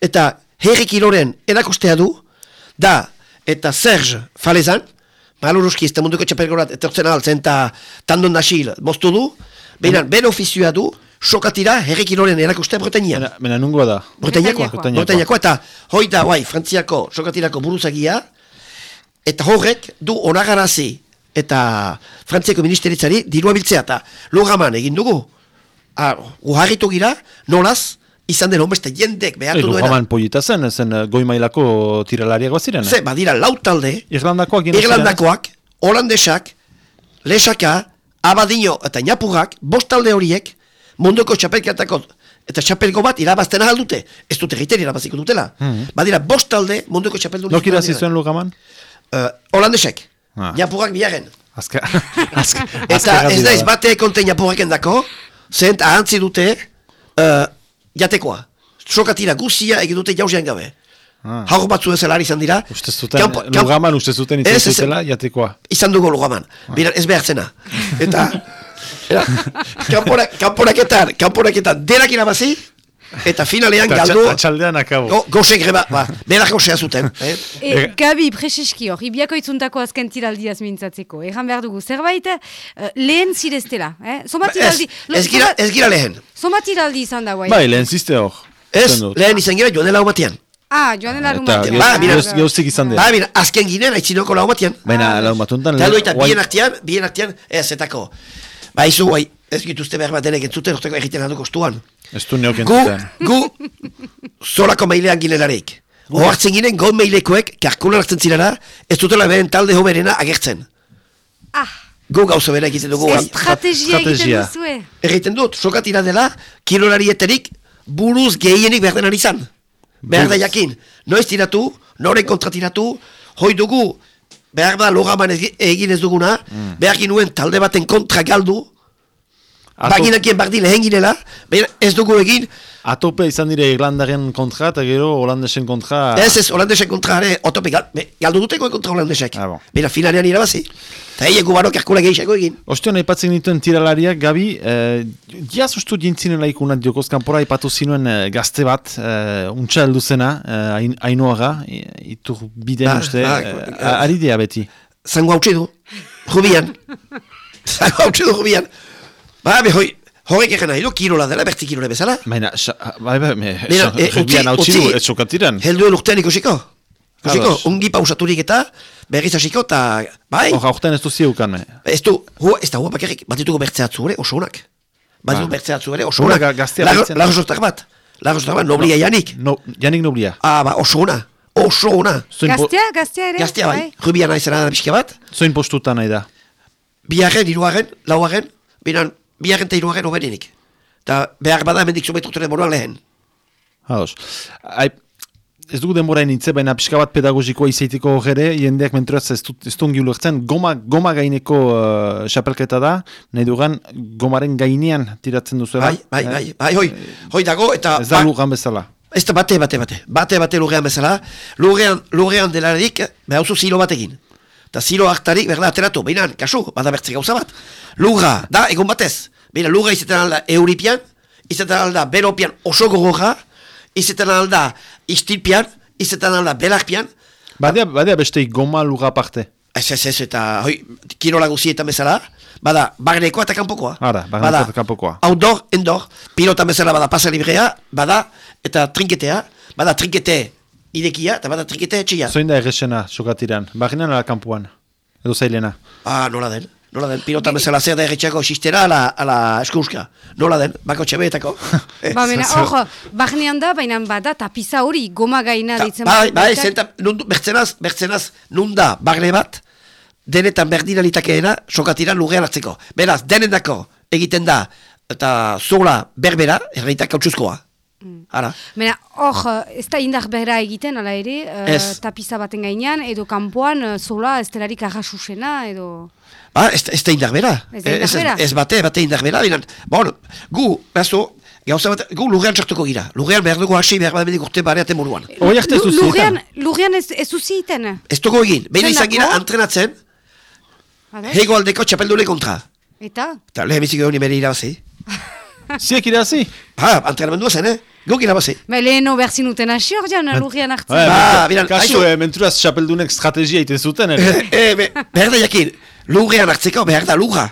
eta herri kiloren erakustea du, da, eta Serge Falezan, maluruski ez da munduko txapelgorat, etortzen altzen, eta tandon nasil, moztu du, behinan, ben ofizioa du, sokatira herri kiloren erakustea Bretainian. Mena, mena nungoa da. Bretainiakoa. Bretainiakoa, eta hoi da, bai, frantziako sokatirako buruzagia, eta horrek du onagarazi eta frantziako ministeritzari dirua biltzea, eta lograman egin dugu, ah, guharritu gira, nolaz, izan den homeste jendek behartu Edo duena. jaman pollita zen, zen eh, goi mailako tiralariak baziren. Ze, badira lau talde, Irlandakoak ziren? Irlandakoak, holandesak, lesaka, abadino eta inapurrak, bost talde horiek, munduko txapelketako eta txapelko bat irabazten ahal dute. Ez dute egiten irabaziko dutela. Badira bost talde munduko txapeldun. Nok irazi zuen lugaman? Uh, holandesek, Ah. inapurrak biaren. Azka, azka, Eta ez da ez bate konten inapurrak endako, zent ahantzi dute uh, jatekoa. Sokatira guzia egin dute jauzian gabe. Ah. Haur batzu ez izan dira. Uste zuten, kamp- lugaman uste zuten itzen zutela, jatekoa. izan dugu lugaman. Bira, ez behartzena. Eta, era, kanpora, kanporaketan, kanporaketan, denak irabazi, eta finalean galdu, txa- Txaldean akabo. go, goxe greba, ba, berak gosea zuten. Eh? E, Gabi, preseski hor, ibiako itzuntako azken tiraldiaz mintzatzeko. Egan behar dugu, zerbait, eh, lehen zireztela. Eh? Zoma Ez, tiraldi... ez gira, ez gira lehen. Zoma tiraldi izan da, guai. Bai, lehen ziste hor. Ez, lehen izan gira joan dela batean. Ah, joan Eta batean. Ba, mira, gauz- gauztik izan dira. Ba, mira, azken ginen, aitzinoko lau batean. Baina, Ah, lau batuntan... Eta bien artean, bien artean, ez, etako. Ba, izu, guai, ez gituzte behar bat denek entzuten, orteko egiten handu kostuan. Ez du neok Gu, entzuten. gu, zolako mailean ginelarik. Oartzen ginen, gau mailekoek, karkula hartzen zirara, ez dutela beren talde hoberena agertzen. Ah, Gu gauza bera egiten dugu. estrategia egiten Estrategia. duzue. Egiten dut, sokatira dela, kilolarieterik buruz gehienik behar denan izan. Behar da jakin, noiz tiratu, noren kontratiratu, hoi dugu, behar da logaman egin ez duguna, Mm. behar ginuen talde baten kontra galdu, baginakien bardi lehen girela, ez dugu egin, Atope izan dire Irlandaren kontra eta gero Holandesen kontra... ez ez holandesek kontra ere, otope gal, be, galdu duteko kontra holandesek. Ah, bon. Baina finalean irabazi. Eta hei egu barok erkula gehiago egin. Ostion, aipatzen dituen tiralariak, Gabi, eh, jaz ustu dintzinela ikunat jokoz kanpora, aipatu zinuen eh, gazte bat, eh, untxa heldu zena, eh, ain, ainoaga, i- itur biden Ah, uste, ah, eh, ah. ari dea beti. Zango hautsi du, jubian. Zango hautsi du jubian. Ba, be, hoi, horrek egin nahi du, kirola dela, berti kirole bezala. Baina, bai, bai, me, hautsi du, utzi- ez sokatiran. Helduen urtean ikusiko. Ikusiko, Ados. ongi pausaturik eta berriz hasiko, eta, bai, Hor, aurten ez duzi eukan, me. ez du, hu, ez da hua bakarrik, bat ditugu bertzeatzu ere, oso honak. Bat ditugu Ba. bertzeatzu ere, oso Hura honak. ga- gaztea Lago-. Lagosoztak bat, bat, noblia janik. No, Janik Noblia. Ah, ba, oso ona, oso po, Gaztea, gaztea ere? Gaztea bai, rubian aizena da pixka bat, zoin postuta nahi da. biharren, hirugarren, laugarren, binan, biharren eta hirugarren oberenik. Eta behar bada hemendik zumetrutore moruan lehen. Hados. Ez dugu denbora nintze, baina pixka bat pedagogikoa izaiteko gere, jendeak menturaz ez, dut- ez dungi ulertzen, goma, goma gaineko uh, xapelketa da, nahi dugan, gomaren gainean tiratzen duzuela. Bai, bai, bai, bai, hoi, hoi dago, eta... Ez da ba- lugan bezala. Ez da bate, bate, bate. Bate, bate lurrean bezala. Lurrean, lurrean delarik, behar zu zilo bat egin. Eta zilo hartarik berda ateratu. Beina, kasu, bada bertze gauza bat. Lurra, da, egon batez. Beina, lurra izaten alda euripian, izaten alda beropian oso gogorra, izaten alda istilpian, izaten alda belarpian, Badea, badea beste goma luga aparte. Ez, ez, ez, eta hoi, kirola guzietan bezala, bada, barnekoa eta kanpokoa. Ara, barnekoa eta kanpokoa. Outdoor, indoor, pilota bezala bada pasa librea, bada, eta trinketea, bada trinkete idekia, eta bada trinkete etxia. Zoin da erresena sokatiran, baginan ala kampuan, edo zailena. Ah, nola den, nola den, pilota bezala zer da erretxako sistera ala, ala eskuska. Nola den, bako txabeetako. Eh, Ba, mena, hor, barnean da, baina bada, tapiza hori, goma gaina Ta- ditzen. Bai, bai, baita- zenta, nundu, bertzenaz, bertzenaz, nunda, barne bat, denetan berdina litakeena, sokatira lurrean hartzeko. Beraz, denendako egiten da, eta zola berbera, erreitak kautsuzkoa. Mm. Ara, Mena, hor, ez da indar behera egiten, ala ere, eh, Ez. tapiza baten gainean, edo kanpoan, eh, zola, ez arrasusena, edo... ba, ez, ez da indar bera. Ez ez, ez bate, bate indar binan, bon, gu, bazo, gauza bat, gu lurrean txartuko gira. Lurrean behar dugu hasi, behar bat urte bareaten moruan. Hoi arte ez duzi Lurrean, lurrean ez, ez duzi iten. Ez dugu egin, behin izan gira Ados? hego aldeko txapeldule kontra. Eta? Eta lehen bizik egon bere irabazi. Ziek irazi? Ha, entrenamendua zen, eh? Guk irabazi. Ba, leheno berzin hasi hor jan, lurrean hartzen. Ba, mentu- biran, kasu, eh, menturaz xapeldunek estrategia iten zuten, ere. e, be, behar da jakin, lurrean hartzeko behar da lurra.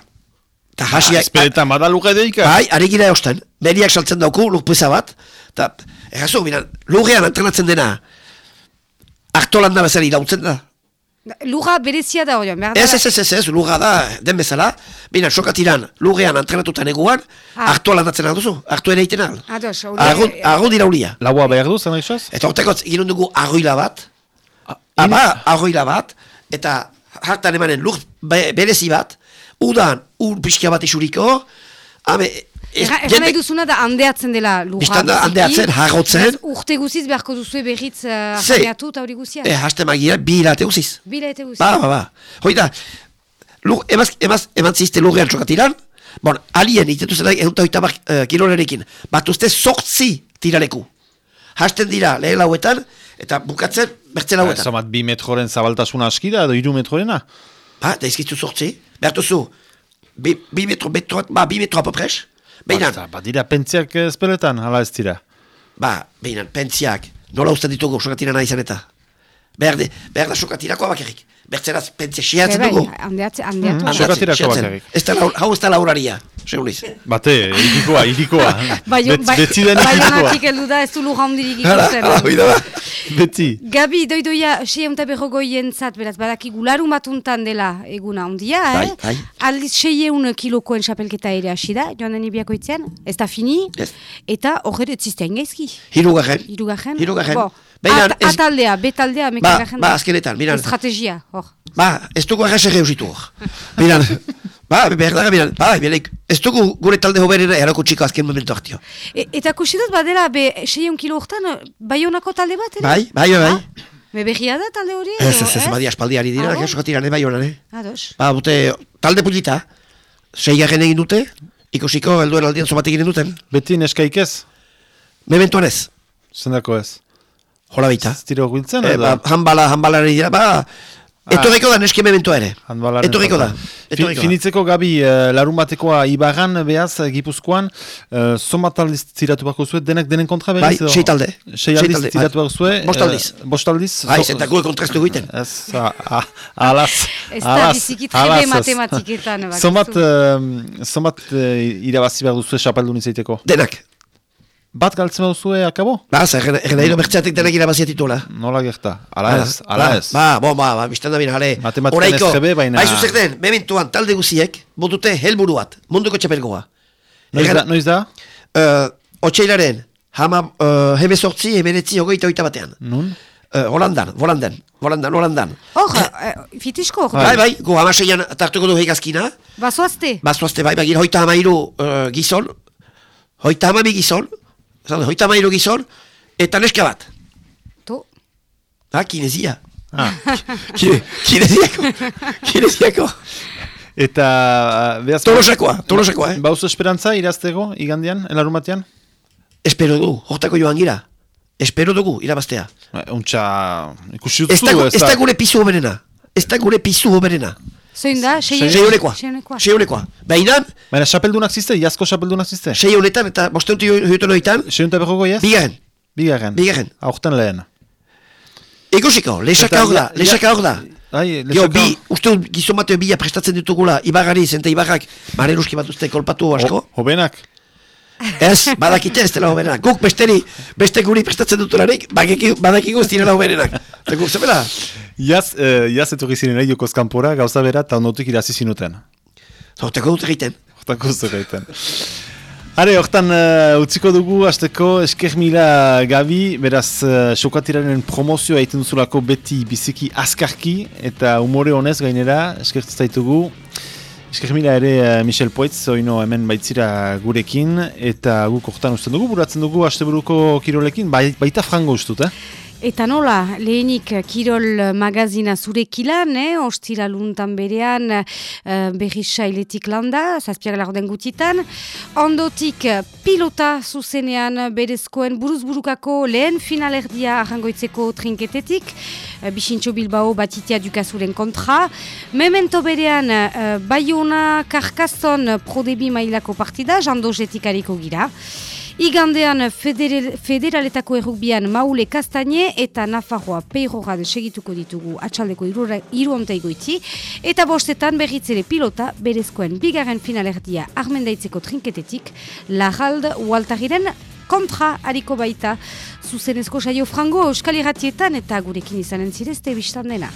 Eta hasiak, Esperetan, bada luga edeika. bai, ari gira eusten, beriak saltzen dauku, lurpeza bat, eta, errazu, biran, lurrean entrenatzen dena, hartolanda bezala irautzen da. Lurra berezia da hori, behar da... Ez, ez, ez, ez, ez, lurra da, den bezala, bina, sokatiran, lurrean entrenatutan eguan, Ah. hartu alandatzen alduzu, hartu ere iten al. Ados. Argun, argun dira ulia. Laua behar du, zen aixaz? Eta horteko ginen dugu arroila bat, ama arroila bat, eta hartan emanen lur be, berezi bat, udan ur pixka bat isuriko, ame... ez- Egan nahi duzuna da handeatzen dela lurra. Bistan da biziki. handeatzen, harrotzen. Urte guziz beharko duzue berriz uh, eta hori guzia. Eh, haste magia, bi hilate uziz. Bila eta guzia. Ba, ba, ba. Hoi da, lur, emaz, emaz, eman zizte lurrean txokatiran, bon, alien itetu zela egun eta hoita uh, kilolerekin, bat uste sortzi tiraleku. Hasten dira lehen lauetan, eta bukatzen bertzen lauetan. Zamat, bi metroren zabaltasuna aski da, edo iru metrorena? Ba, da izkitzu sortzi, behartuzu, bi, bi metro, metro, ba, bi metro apopres, behinan, Ba, badira pentziak eh, espeletan, hala ez dira. Ba, behinan, pentziak, nola usten ditugu sokatira nahi izan eta. Behar, de, behar da sokatirakoa bakarrik. Bertzeraz, pentzia siatzen Bai, dugu. handeatze, handeatu. Bakarrik. Ez da Hau ez da lauraria, seguniz. Bate, irikoa, irikoa. Bai, Bet, bai, beti den irikoa. Baionatik heldu da ez du lur handirik Hala, ikusten. ba. Beti. Gabi, doidoia, sei eta berrogoien zat, beraz, badaki gularun batuntan dela eguna ondia, Bai, eh? bai. Aldiz seieun kilokoen xapelketa ere hasi da, joan den ibiako itzean, ez da fini, Ez. eta horre etziztean gaizki. Hirugarren. Irugarren? Hirugarren. Bo, Baina at, ez- ataldea, betaldea, Ba, mekagarren. ba, azkenetan, miran. Estrategia, hor. Ba, ez dugu arrasa geusitu hor. Miran, ba, behar da, miran, ba, miran, ez dugu gure talde hoberena erako txiko azken momentu hartio. E, eta kusidot badela, be, seieun kilo hortan, baionako talde bat, ere? Bai, bai, bai. Ah, Me berria da talde hori? Ez, ez, ez, badi aspaldiari dira, Ah, bo? ah, sokatiran, bai honan, eh? Ados. Ba, bute, talde pulita, seigarren egin dute, ikusiko helduen aldian zomatik egin duten. Beti neskaik ez? Mementuan ez, Zendako ez? Jola baita. Ez tiro gultzen E, edo? ba, hanbala, hanbalari dira, ba, etorriko da neske mementua ere. Etorriko da, falta. Fi- etorriko da. Finitzeko gabi, uh, larun batekoa ibaran, behaz, eh, gipuzkoan, uh, somat aldiz ziratu bako zuet, denek denen kontra Bai, berriz? edo? sei talde. Sei aldiz talde, ziratu bai. bako zuet. Bost aldiz. eh, bost aldiz. Bai, so- zenta gure kontrastu egiten. Ez, alaz. Ez da alaz, biziki trebe alaz, ez. matematiketan. Somat, uh, somat uh, irabazi behar duzue xapeldun izateko. Denak. Bat galtzen duzue akabo? Ba, zer, egen nahi bertzeatik denak irabazia titula. Nola gerta? Ala ez, ala ba, ez. Ba, bo, ba, ba, biztan da bine, jale. Matematikan ez jebe, baina- Bai, zuzek den, mementuan talde guziek, botute helburu bat, munduko txapelgoa. Noiz da? Noiz da? Uh, Otsailaren, hama, uh, hemezortzi, hemenetzi, hogeita, hogeita batean. Nun? Uh, Holandan, Holandan, Holandan, Holandan. Hor, eh, fitisko hor. Bai, bai, gu hamaseian tartuko du hegazkina, Bazoazte. bazuazte bai, bagin hoita hamairu uh, gizon, hoita hamabi gizon, zan, hoita hamairu gizon, eta neska bat. To. Ah, kinezia. Ah. Kine, kineziako. kineziako. Eta... Uh, behaz, Tolosakoa, tolosakoa, eh? Bauzu esperantza iraztego, igandian, elarun batean? Espero du, hortako joan gira. Espero dugu, irabaztea. Ba, Untxa, ikusi dut Ez ez da gure pizu hoberena. Ez da gure pizu hoberena. Zoin da, sei Sei honekoa. Seionekoa. Sei honekoa. Baina, Baina xapeldunak ziste, iazko xapeldunak ziste? sei honetan eta bosteunti hoetan hoetan, Seunta berroko ez? bigarren. Bigarren. Bigarren. Aurten lehen. Ikusiko, lehesaka Eta hor da, lehesaka hor da. Ai, Geo, bi, uste dut gizon bateo bila prestatzen ditugula, ibargari zente ibarrak, mareruski bat uste kolpatu asko. Ho- Hobenak. Ez, badakite ez dela hoberena. Guk besteri, beste guri prestatzen dutularik, badaki- badakigu ez direla hoberenak. Eta guk zebera? Iaz, eh, iaz etorri ziren jokoz kanpora, gauza bera, eta ondotik irazi zinuten. Horteko dut egiten. Hortako zerreiten. Hare, hortan uh, utziko dugu, azteko esker mila gabi, beraz, uh, sokatiraren promozioa egiten duzulako beti biziki azkarki, eta umore honez gainera, eskertu zaitugu. Esker mila ere uh, Michel Poitz, oino hemen baitzira gurekin, eta guk hortan usten dugu, buratzen dugu asteburuko kirolekin, bai, baita frango ustut, eh? Eta nola, lehenik eh, Kirol magazina zurekilan, eh? ostira luntan berean uh, berri sailetik landa, zazpiak laurden gutitan. Ondotik eh, pilota zuzenean berezkoen buruzburukako lehen finalerdia arrangoitzeko trinketetik, uh, Bixintxo Bilbao batitia dukazuren kontra. Memento berean uh, Bayona Karkazon prodebi mailako partida, jandozetik hariko gira. Igandean federal, federaletako errukbian Maule Kastaine eta Nafarroa Peiroran segituko ditugu atxaldeko iruonta goiti eta bostetan berritzere pilota berezkoen bigarren finalerdia armendaitzeko trinketetik Larald Waltariren kontra hariko baita zuzenezko saio frango euskal irratietan eta gurekin izanen zirezte biztan dena.